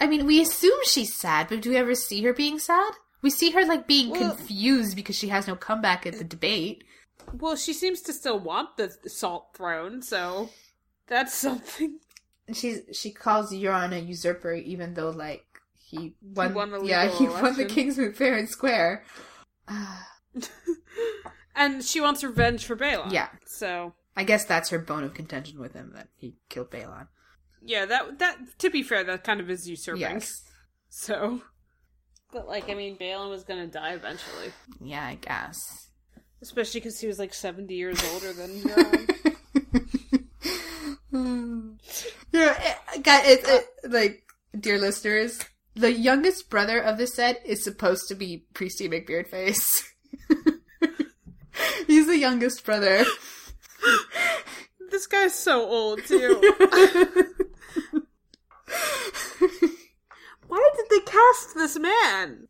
I mean, we assume she's sad, but do we ever see her being sad? We see her like being Well- confused because she has no comeback at the debate. Well, she seems to still want the salt throne, so that's something. she she calls Euron a usurper, even though like he won, won the yeah legal he won the election. Kingsmoot fair and square. Ah, and she wants revenge for Balon. Yeah. So I guess that's her bone of contention with him that he killed Balon. yeah, that that to be fair, that kind of is usurping. Yes, So, but like, I mean, Balon was gonna die eventually, yeah, I guess. especially because he was like seventy years older than Euron. yeah, it, it, it, like dear listeners, the youngest brother of the set is supposed to be Priesty McBeardface. He's the youngest brother. this guy's so old too. Why did they cast this man?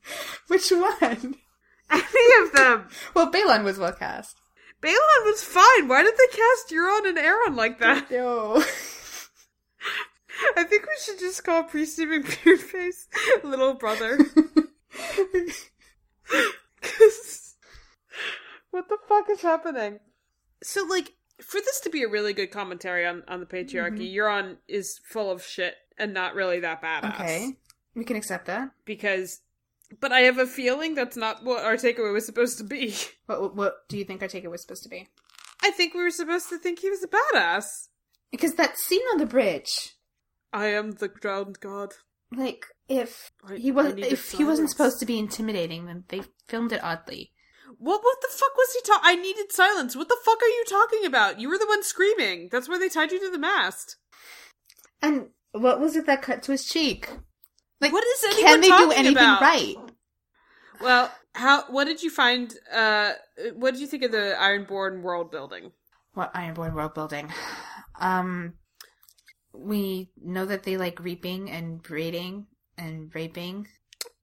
Which one? Any of them? Well, Balon was well cast. Balon was fine. Why did they cast Euron and Aeron like that? No. I think we should just call Priesty McBeardface little brother. 'Cause- what the fuck is happening? So, like, for this to be a really good commentary on, on the patriarchy, mm-hmm. Euron is full of shit and not really that badass. okay. We can accept that. Because, but I have a feeling that's not what our takeaway was supposed to be. What, what do you think our takeaway was supposed to be? I think we were supposed to think he was a badass. Because that scene on the bridge, I am the ground god. like, if I- he wasn't, if he wasn't supposed to be intimidating, then they filmed it oddly. What what the fuck was he talking? I needed silence. What the fuck are you talking about? You were the one screaming. That's why they tied you to the mast. And what was it that cut to his cheek? Like, What is anyone can they do anything about? right? Well, How? What did you find? Uh, what did you think of the Ironborn world building? What Ironborn world building? Um, we know that they like reaping and breeding and raping.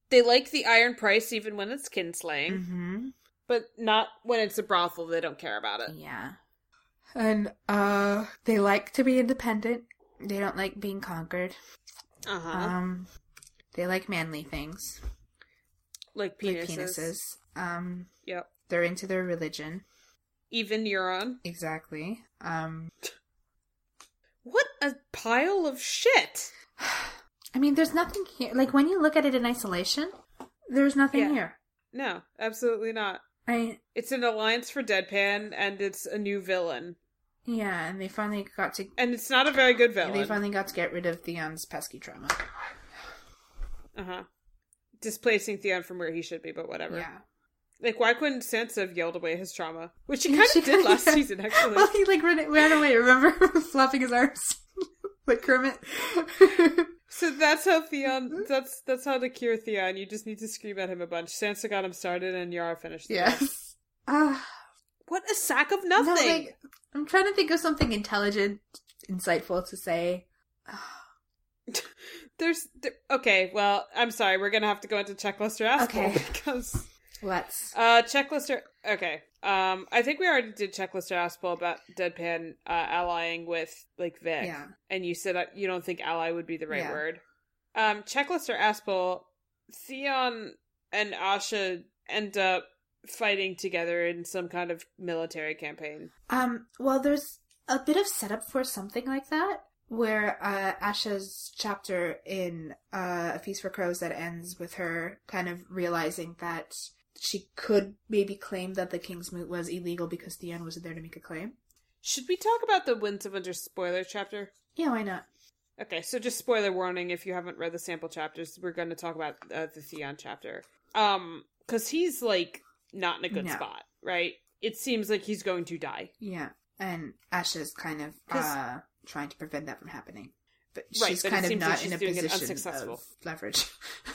They like the iron price even when it's kinslaying, Mm-hmm. But not when it's a brothel. They don't care about it. Yeah. And uh, they like to be independent. They don't like being conquered. Uh huh. Um, they like manly things, like like penises. penises. Um, Yep. they're into their religion. Even Euron. Exactly. Um, What a pile of shit. I mean, there's nothing here. Like when you look at it in isolation, there's nothing Yeah. here. No, absolutely not. I It's an alliance for Deadpan, and it's a new villain, yeah, and they finally got to. and it's not a very good villain. They finally got to get rid of Theon's pesky trauma. Uh huh. Displacing Theon from where he should be, but whatever. Yeah. Like, why couldn't Sansa have yelled away his trauma? Which she Yeah, kind she of did last season, actually. Well, he like ran, ran away. Remember, flapping his arms like Kermit. So that's how Theon. That's that's how to cure Theon. You just need to scream at him a bunch. Sansa got him started, and Yara finished. yes. Ah, What a sack of no, nothing. like, I'm trying to think of something intelligent, insightful to say. There's there, okay. Well, I'm sorry. We're gonna have to go into checklist or ask Okay. because Let's. uh checklist or okay. Um, I think we already did checklist or ask about Deadpan uh, allying with like Vic. Yeah. and you said that you don't think ally would be the right Yeah. word. Um, checklist or Aspel, Theon and Asha end up fighting together in some kind of military campaign. Um. Well, there's a bit of setup for something like that, where uh, Asha's chapter in uh, A Feast for Crows that ends with her kind of realizing that she could maybe claim that the King's Moot was illegal because Theon wasn't there to make a claim. Should we talk about the Winds of Winter spoiler chapter? Yeah, why not? Okay, so just spoiler warning if you haven't read the sample chapters, we're going to talk about uh, the Theon chapter. Um, because he's like not in a good No. spot, right? It seems like he's going to die. Yeah, and Asha's kind of uh, trying to prevent that from happening, but Right, she's but kind of seems like not in a position of leverage.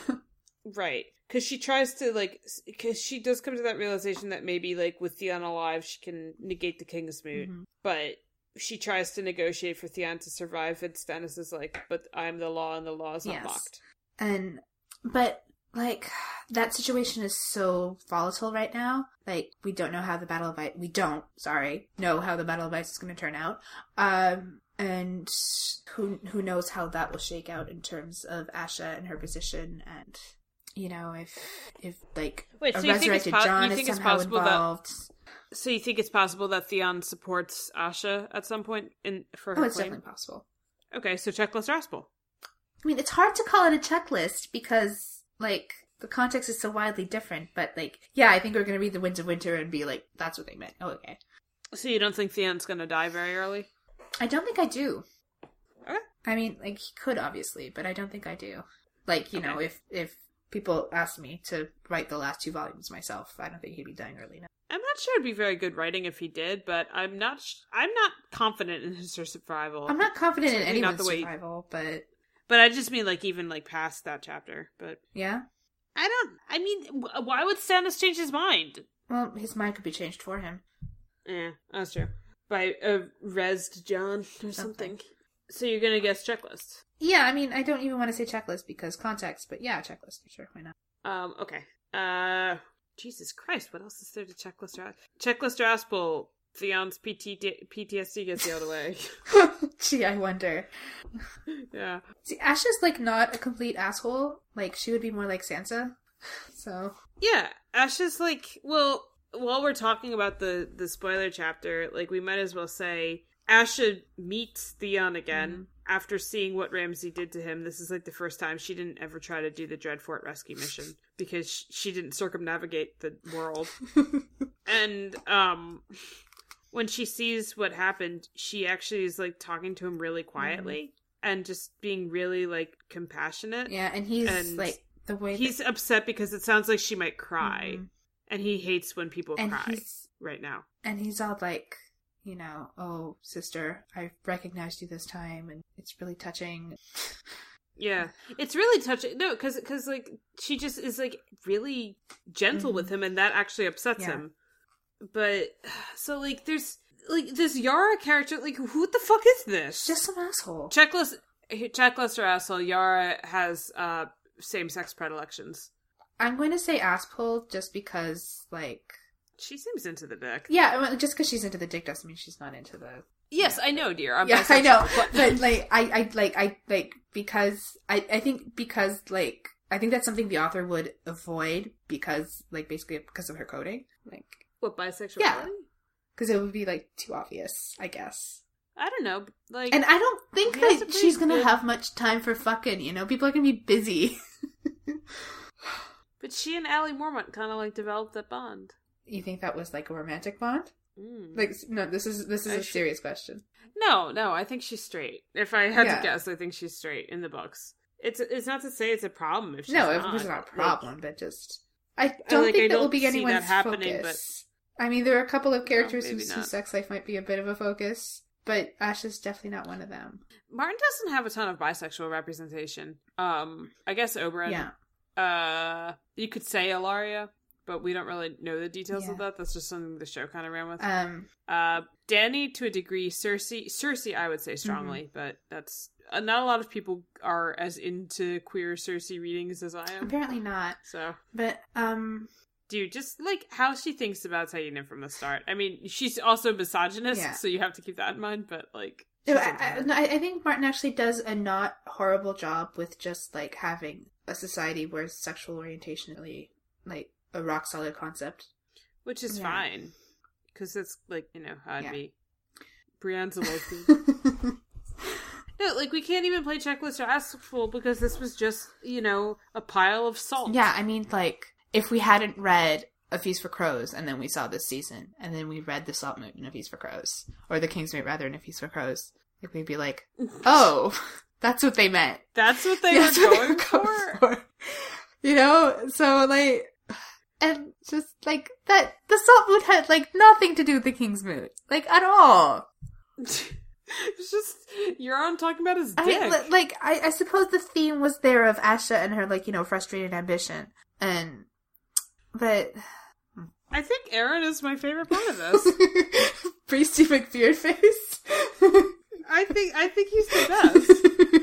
Right. Because she tries to, like, because she does come to that realization that maybe, like, with Theon alive, she can negate the King's Moot. Mhm. But she tries to negotiate for Theon to survive, and Stannis is like, but I'm the law, and the law is Yes. unlocked. And but like that situation is so volatile right now. Like we don't know how the battle of ice we don't, sorry, know how the battle of ice is going to turn out. Um and who who knows how that will shake out in terms of Asha and her position and you know if if like Wait, a so you think it's resurrected po- Jon is somehow possible that- So you think it's possible that Theon supports Asha at some point in for oh, her Oh, it's claim? definitely possible. Okay, so checklist Raspel. I mean, it's hard to call it a checklist because, like, the context is so widely different. But, like, yeah, I think we're going to read The Winds of Winter and be like, that's what they meant. Oh, okay. So you don't think Theon's gonna die very early? I don't think I do. Okay. I mean, like, he could, obviously, but I don't think I do. Like, you know, if, if people asked me to write the last two volumes myself, I don't think he'd be dying early now. I'm not sure it'd be very good writing if he did, but I'm not. Sh- I'm not confident in his survival. I'm not confident in Certainly not anyone's the way- survival, but, But I just mean like even like past that chapter. But yeah. I don't. I mean, why would Stannis change his mind? Well, his mind could be changed for him. Yeah, that's true. By a resed Jon or something. So you're gonna guess checklist. Yeah, I mean, I don't even want to say checklist because context, but yeah, checklist, for sure, why not? Um. Okay. Uh. Jesus Christ! What else is there to checklist? Ra- checklist Raspel. Theon's PT- PTSD gets yelled away. Gee, I wonder. yeah. See, Asha's like not a complete asshole. Like she would be more like Sansa. So Yeah, Ash is like, well, while we're talking about the the spoiler chapter, like we might as well say Asha meets Theon again after seeing what Ramsay did to him. This is like the first time she didn't ever try to do the Dreadfort rescue mission because she didn't circumnavigate the world. and um when she sees what happened, she actually is like talking to him really quietly and just being really like compassionate. yeah, and he's And like the way He's upset because it sounds like she might cry, Mhm. and he hates when people and cry he's right now. and he's all like, you know, oh sister, I recognized you this time, and it's really touching. Yeah, it's really touching. No, because because like she just is like really gentle with him, and that actually upsets Mm-hmm. Yeah. him. But so like there's like this Yara character. Like who the fuck is this? Just some asshole. checklist. Checklist or asshole. Yara has uh same sex predilections. I'm going to say asshole just because, like, She seems into the dick. yeah, well, just because she's into the dick doesn't mean she's not into the. Yes, I know, dear. I'm yeah, I know, but- but like, I, I, like, I, like, because I, I think because like, I think that's something the author would avoid because, like, basically because of her coding, like, what bisexuality? Yeah. because it would be like too obvious, I guess. I don't know. Like, And I don't think He has a that she's gonna good- have much time for fucking. You know, people are gonna be busy. but she and Allie Mormont kind of like developed that bond. You think that was like a romantic bond? Mm. Like, no, this is this is I a should- serious question. No, no, I think she's straight. If I had Yeah. to guess, I think she's straight in the books. It's it's not to say it's a problem if she's no, not. course not a Like, problem, but just I don't like, think I that will don't be see anyone's that happening, focus. I mean, there are a couple of characters maybe whose, whose sex life might be a bit of a focus, but Ash is definitely not one of them. Martin doesn't have a ton of bisexual representation. Um, I guess Oberyn. Yeah, Uh, you could say Ellaria, but we don't really know the details Yeah. of that. That's just something the show kind of ran with. um, Uh, Dany to a degree, Cersei, Cersei, I would say strongly, Mm-hmm. but that's uh, not a lot of people are as into queer Cersei readings as I am. apparently not. So, But um, dude, just like how she thinks about Taena from the start. I mean, she's also misogynist, Yeah. so you have to keep that in mind. But like, I, I, no, I think Martin actually does a not horrible job with just like having a society where sexual orientation really like a rock solid concept. which is Yeah. fine because it's like you know how I'd Yeah. be. Brienne's a lesbian. No, like we can't even play checklist or asshole because this was just you know a pile of salt. yeah, I mean, like if we hadn't read A Feast for Crows and then we saw this season, and then we read The Salt Moot in A Feast for Crows, or The Kingsmoot rather in A Feast for Crows, like we'd be like, oh, that's what they meant. that's what they That's were what going for. for. You know, so like, and just like that, the Salt Moot had like nothing to do with the King's Moot like at all. it's just Euron talking about his dick. li- like, I, I suppose the theme was there of Asha and her like you know frustrated ambition, and but I think Aeron is my favorite part of this. Priesty McBeard face. I think I think he's the best.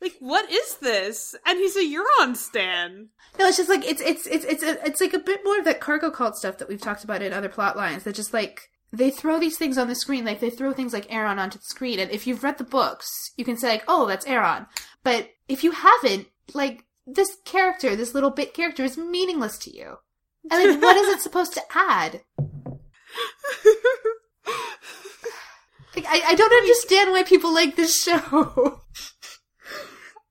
Like, what is this? And he's a Euron stan. No, it's just like it's it's it's it's a, it's like a bit more of that cargo cult stuff that we've talked about in other plot lines. That just like they throw these things on the screen, like they throw things like Aeron onto the screen, and if you've read the books, you can say like, "Oh, that's Aeron." But if you haven't, like this character, this little bit character, is meaningless to you. And like, what is it supposed to add? Like, I, I don't understand why people like this show.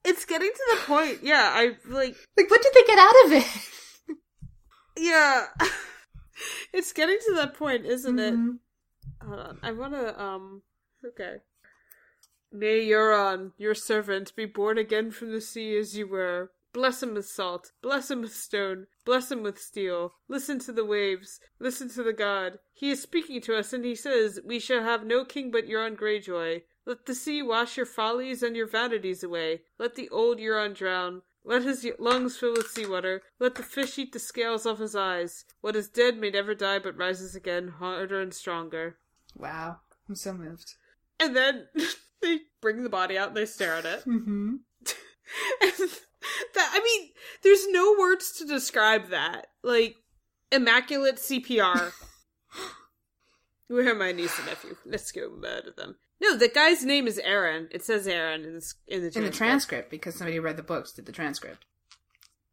it's getting to the point. Yeah, I like. like, what did they get out of it? Yeah, it's getting to that point, isn't it? Mhm. Hold on. I want to, um, okay. May Euron, your servant, be born again from the sea as you were. Bless him with salt, bless him with stone, bless him with steel. Listen to the waves, listen to the god. He is speaking to us, and he says, We shall have no king but Euron Greyjoy. Let the sea wash your follies and your vanities away. Let the old Euron drown. Let his lungs fill with seawater. Let the fish eat the scales off his eyes. What is dead may never die but rises again, harder and stronger. Wow, I'm so moved. And then they bring the body out and they stare at it. Mm-hmm. And that I mean, there's no words to describe that. Like immaculate CPR. We're my niece and nephew. Let's go murder them. No, the guy's name is Aeron. It says Aeron in the in the In the transcript, because somebody read the books, did the transcript.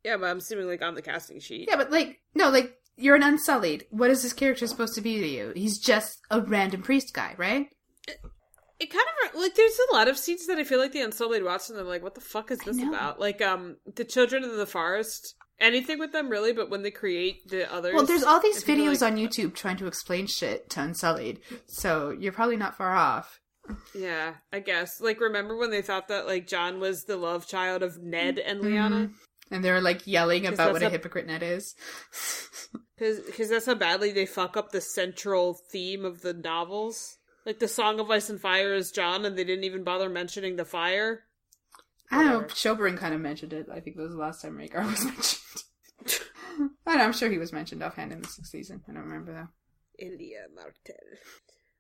Yeah, but I'm assuming like on the casting sheet. Yeah, but like, no, like, you're an Unsullied. What is this character supposed to be to you? He's just a random priest guy, right? It kind of like there's a lot of scenes that I feel like the Unsullied watch and they're like, "What the fuck is this about?" Like, um, the Children of the Forest. Anything with them really, but when they create the others, Well, there's all these videos like- on YouTube trying to explain shit to Unsullied, so you're probably not far off. Yeah, I guess. Like, remember when they thought that like Jon was the love child of Ned and mm-hmm. Lyanna? And they were like yelling about what a a- hypocrite Ned is. Because that's how badly they fuck up the central theme of the novels. Like the Song of Ice and Fire is Jon, and they didn't even bother mentioning the fire. I don't know. whatever. Kind of mentioned it. I think that was the last time Rhaegar was mentioned. I know, I'm sure he was mentioned offhand in the sixth season. I don't remember though. Elia Martell.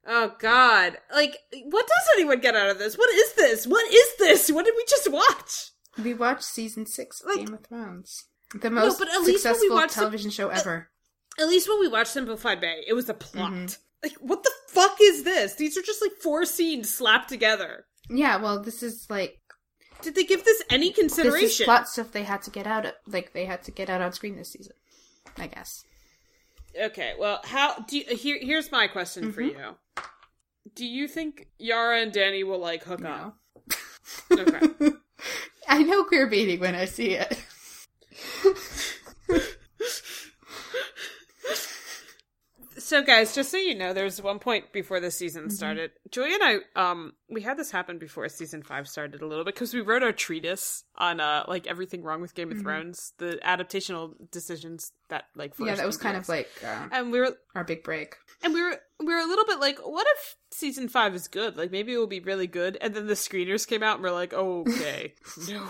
Oh God! Like, what does anyone get out of this? What is this? What is this? What did we just watch? We watched season six of Like- Game of Thrones, the most no, but at least when we successful watched television show ever. At least when we watched Simplified Bay, it was a plot. Mhm. Like, what the fuck is this? These are just like four scenes slapped together. Yeah, well, this is like Did they give this any consideration? this is plot stuff they had to get out. Of, like they had to get out on screen this season. I guess. Okay, well, how do you, here? Here's my question for Mhm. you. Do you think Yara and Dany will like hook up? Okay. I know queer baiting when I see it. So, guys, just so you know, there was one point before the season Mm-hmm. started. Julia and I, um, we had this happen before season five started a little bit because we wrote our treatise on uh like everything wrong with Game of Thrones, the adaptational decisions that like Mm-hmm. yeah, that was kind PS. of like uh, and we were our big break. and we were we were a little bit like, what if season five is good? Like maybe it will be really good. And then the screeners came out and we're like, okay, no.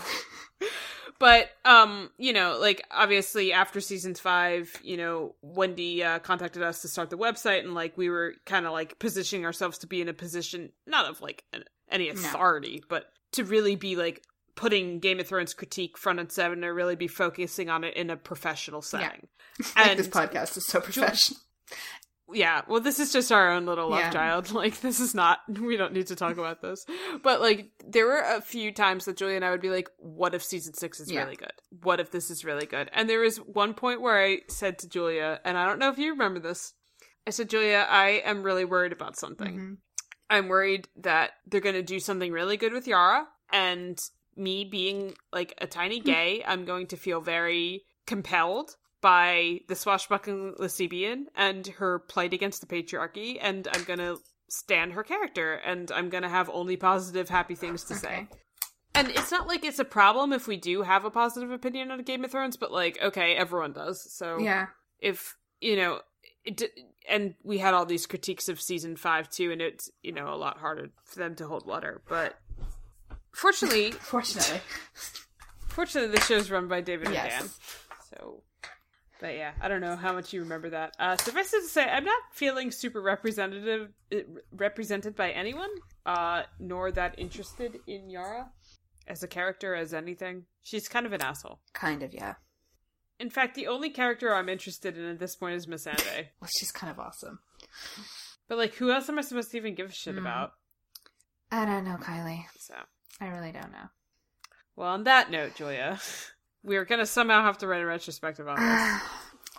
But um, you know, like obviously after season five, you know, Wendy uh, contacted us to start the website, and like we were kind of like positioning ourselves to be in a position not of like an, any authority, but to really be like putting Game of Thrones critique front and center, really be focusing on it in a professional setting. Like And this podcast is so professional. Yeah, well, this is just our own little love Yeah. child. Like, this is not, we don't need to talk about this. But, like, there were a few times that Julia and I would be like, what if season six is Yeah. really good? What if this is really good? And there was one point where I said to Julia, and I don't know if you remember this, I said, Julia, I am really worried about something. Mhm. I'm worried that they're going to do something really good with Yara, and me being like a tiny gay, I'm going to feel very compelled by the swashbuckling Lacebian and her plight against the patriarchy, and I'm going to stand her character, and I'm going to have only positive, happy things to say. And it's not like it's a problem if we do have a positive opinion on Game of Thrones, but like, okay, everyone does. So Yeah. if you know it, d- and we had all these critiques of season five too and it's you know a lot harder for them to hold water but fortunately Fortunately. fortunately the show's run by david Yes. and dan so but yeah i don't know how much you remember that uh suffice it to say i'm not feeling super representative uh, represented by anyone uh nor that interested in yara as a character as anything she's kind of an asshole Kind of, yeah. in fact the only character i'm interested in at this point is missandei Well, she's kind of awesome. But like, who else am I supposed to even give a shit Mm. about? I don't know, Kylie. So, I really don't know. well, on that note, Julia, we're gonna somehow have to write a retrospective on this.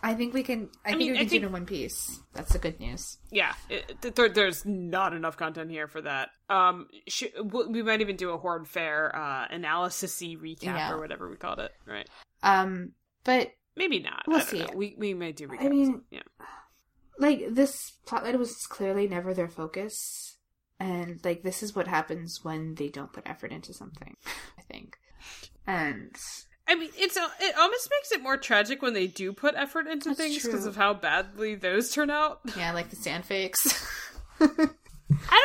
I think we can. I, think mean, we I can think- do it in one piece. That's the good news. yeah, it, th- there, there's not enough content here for that. Um, sh- we might even do a Horde Fair uh, analysis-y recap Yeah. or whatever we called it, right? Um, but Maybe not. We'll see. know. We we may do. I mean- yeah. like this plotline was clearly never their focus, and like this is what happens when they don't put effort into something. I think, and I mean, it's it almost makes it more tragic when they do put effort into That's things because of how badly those turn out. yeah, like the sand fakes. I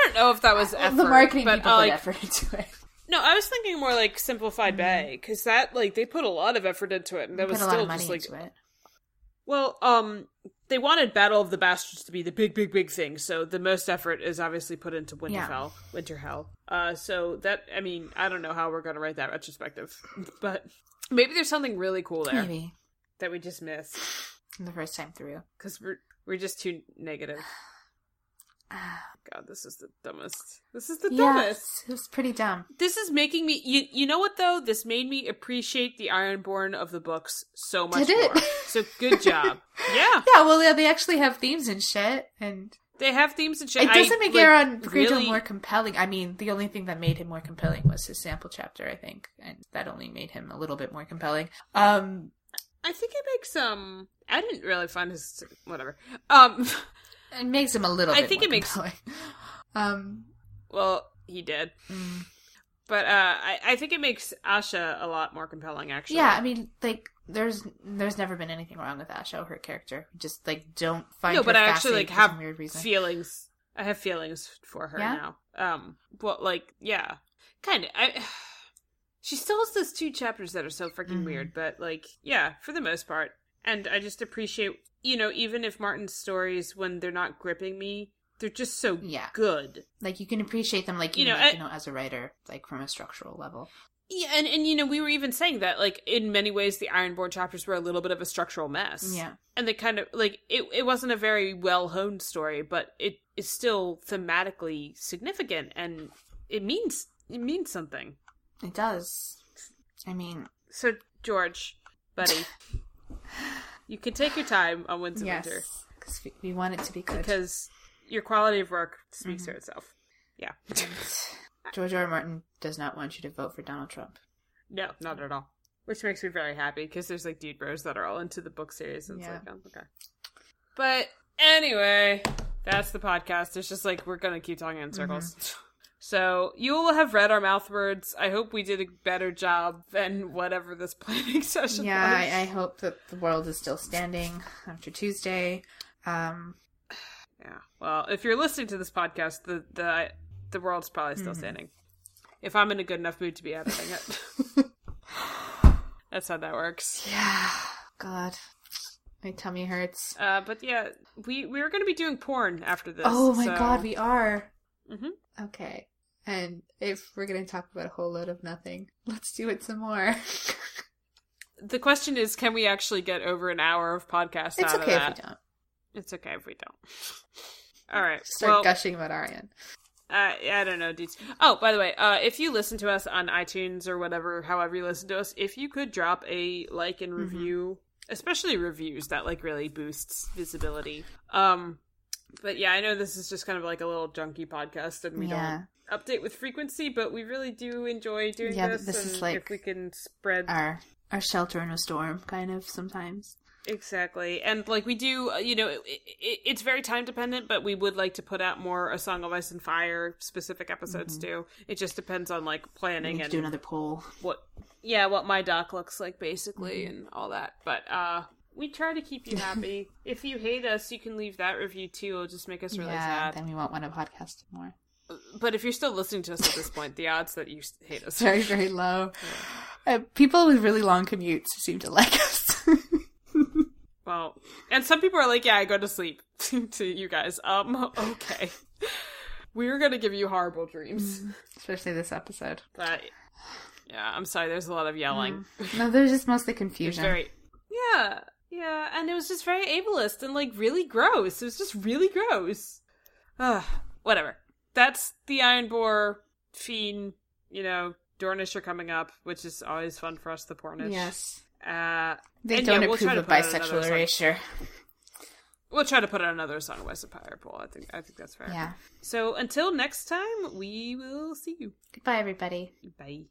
don't know if that was effort, the marketing but people uh, put like, effort into it. No, I was thinking more like simplified bay because that like they put a lot of effort into it, and that Put was a lot still of money just like into it. well, um, they wanted Battle of the Bastards to be the big, big, big thing, so the most effort is obviously put into Winterfell, Winterhell. Uh, so that I mean, I don't know how we're gonna write that retrospective, but maybe there's something really cool there Maybe that we just missed the first time through. because we're we're just too negative. Ah. God, this is the dumbest. This is the Yeah, dumbest. it was pretty dumb. This is making me. You, you know what though? This made me appreciate the Ironborn of the books so much Did it? more. So good job. yeah, Yeah, well, yeah, they actually have themes and shit, and they have themes and shit. it doesn't I, make like, Aeron Greyjoy really- more compelling. I mean, the only thing that made him more compelling was his sample chapter, I think, and that only made him a little bit more compelling. Um, I think it makes um. I didn't really find his whatever. Um. it makes him a little. I bit think more it makes- compelling. Um, Well, he did, mm. But uh, I I think it makes Asha a lot more compelling. Actually, yeah, I mean, like, there's there's never been anything wrong with Asha, her character. Just like don't find. no, but I actually like fascinating for some have weird reason. feelings. I have feelings for her Yeah? now. Um, well, like yeah, kind of. I she still has those two chapters that are so freaking Mhm. weird, but like, yeah, for the most part. And I just appreciate, you know, even if Martin's stories, when they're not gripping me, they're just so Yeah. good. Like you can appreciate them, like you, You know, like, I- you know, as a writer, like from a structural level. Yeah, and, and you know, we were even saying that, like, in many ways, the Ironborn chapters were a little bit of a structural mess. Yeah. And they kind of, like, it, it wasn't a very well honed story, but it is still thematically significant and it means, it means something. It does. I mean, So, George, buddy, you can take your time on Winds of yes, Winter because we, we want it to be good. because your quality of work speaks Mm-hmm. for itself. Yeah. George R. R. Martin does not want you to vote for Donald Trump. no, not at all. Which makes me very happy because there's like dude bros that are all into the book series. And Yeah. it's like, oh, okay. But anyway, that's the podcast. It's just like we're going to keep talking in circles. So you will have read our mouth words. I hope we did a better job than whatever this planning session Yeah, was. I, I hope that the world is still standing after Tuesday. Um, Yeah. Well, if you're listening to this podcast, the the the world's probably still standing. If I'm in a good enough mood to be editing it. That's how that works. yeah, God, my tummy hurts. Uh, but yeah, we we are going to be doing porn after this. Oh my so- God, we are. Mhm. Okay, and if we're gonna talk about a whole load of nothing, let's do it some more. The question is, can we actually get over an hour of podcast it's out okay of if we don't. It's okay if we don't. All right. Start well, gushing about Arianne. Uh, I don't know, dudes. Oh, by the way, uh, if you listen to us on iTunes or whatever, however you listen to us, if you could drop a like and Mm-hmm. review, especially reviews, that like really boosts visibility. Um, but yeah, I know this is just kind of like a little junky podcast, and we Yeah. don't update with frequency, but we really do enjoy doing Yeah, this. this is and like if we can spread Our our shelter in a storm, kind of sometimes. Exactly. And like we do, uh, you know, it, it, it's very time dependent, but we would like to put out more A Song of Ice and Fire specific episodes too. It just depends on like planning and do another poll. what yeah, what my doc looks like basically and all that. But uh we try to keep you happy. if you hate us, you can leave that review too. It'll just make us really yeah, sad. then we won't want to podcast more. But if you're still listening to us at this point, the odds that you hate us Very, very low. Uh, people with really long commutes seem to like us. Well, and some people are like, "Yeah, I go to sleep." to you guys, um, okay. We're gonna give you horrible dreams, Especially this episode. but yeah, I'm sorry. There's a lot of yelling. No, there's just mostly confusion. very, yeah, yeah, and it was just very ableist and like really gross. It was just really gross. Ugh, whatever. That's the Iron Boar fiend. You know, Dornish are coming up, which is always fun for us. The Pornish. Yes. Uh, They don't yeah, we'll approve of bisexual erasure. We'll try to put out another song west of Fire poll. I think I think that's fair. Yeah. So until next time, we will see you. Goodbye, everybody. Bye.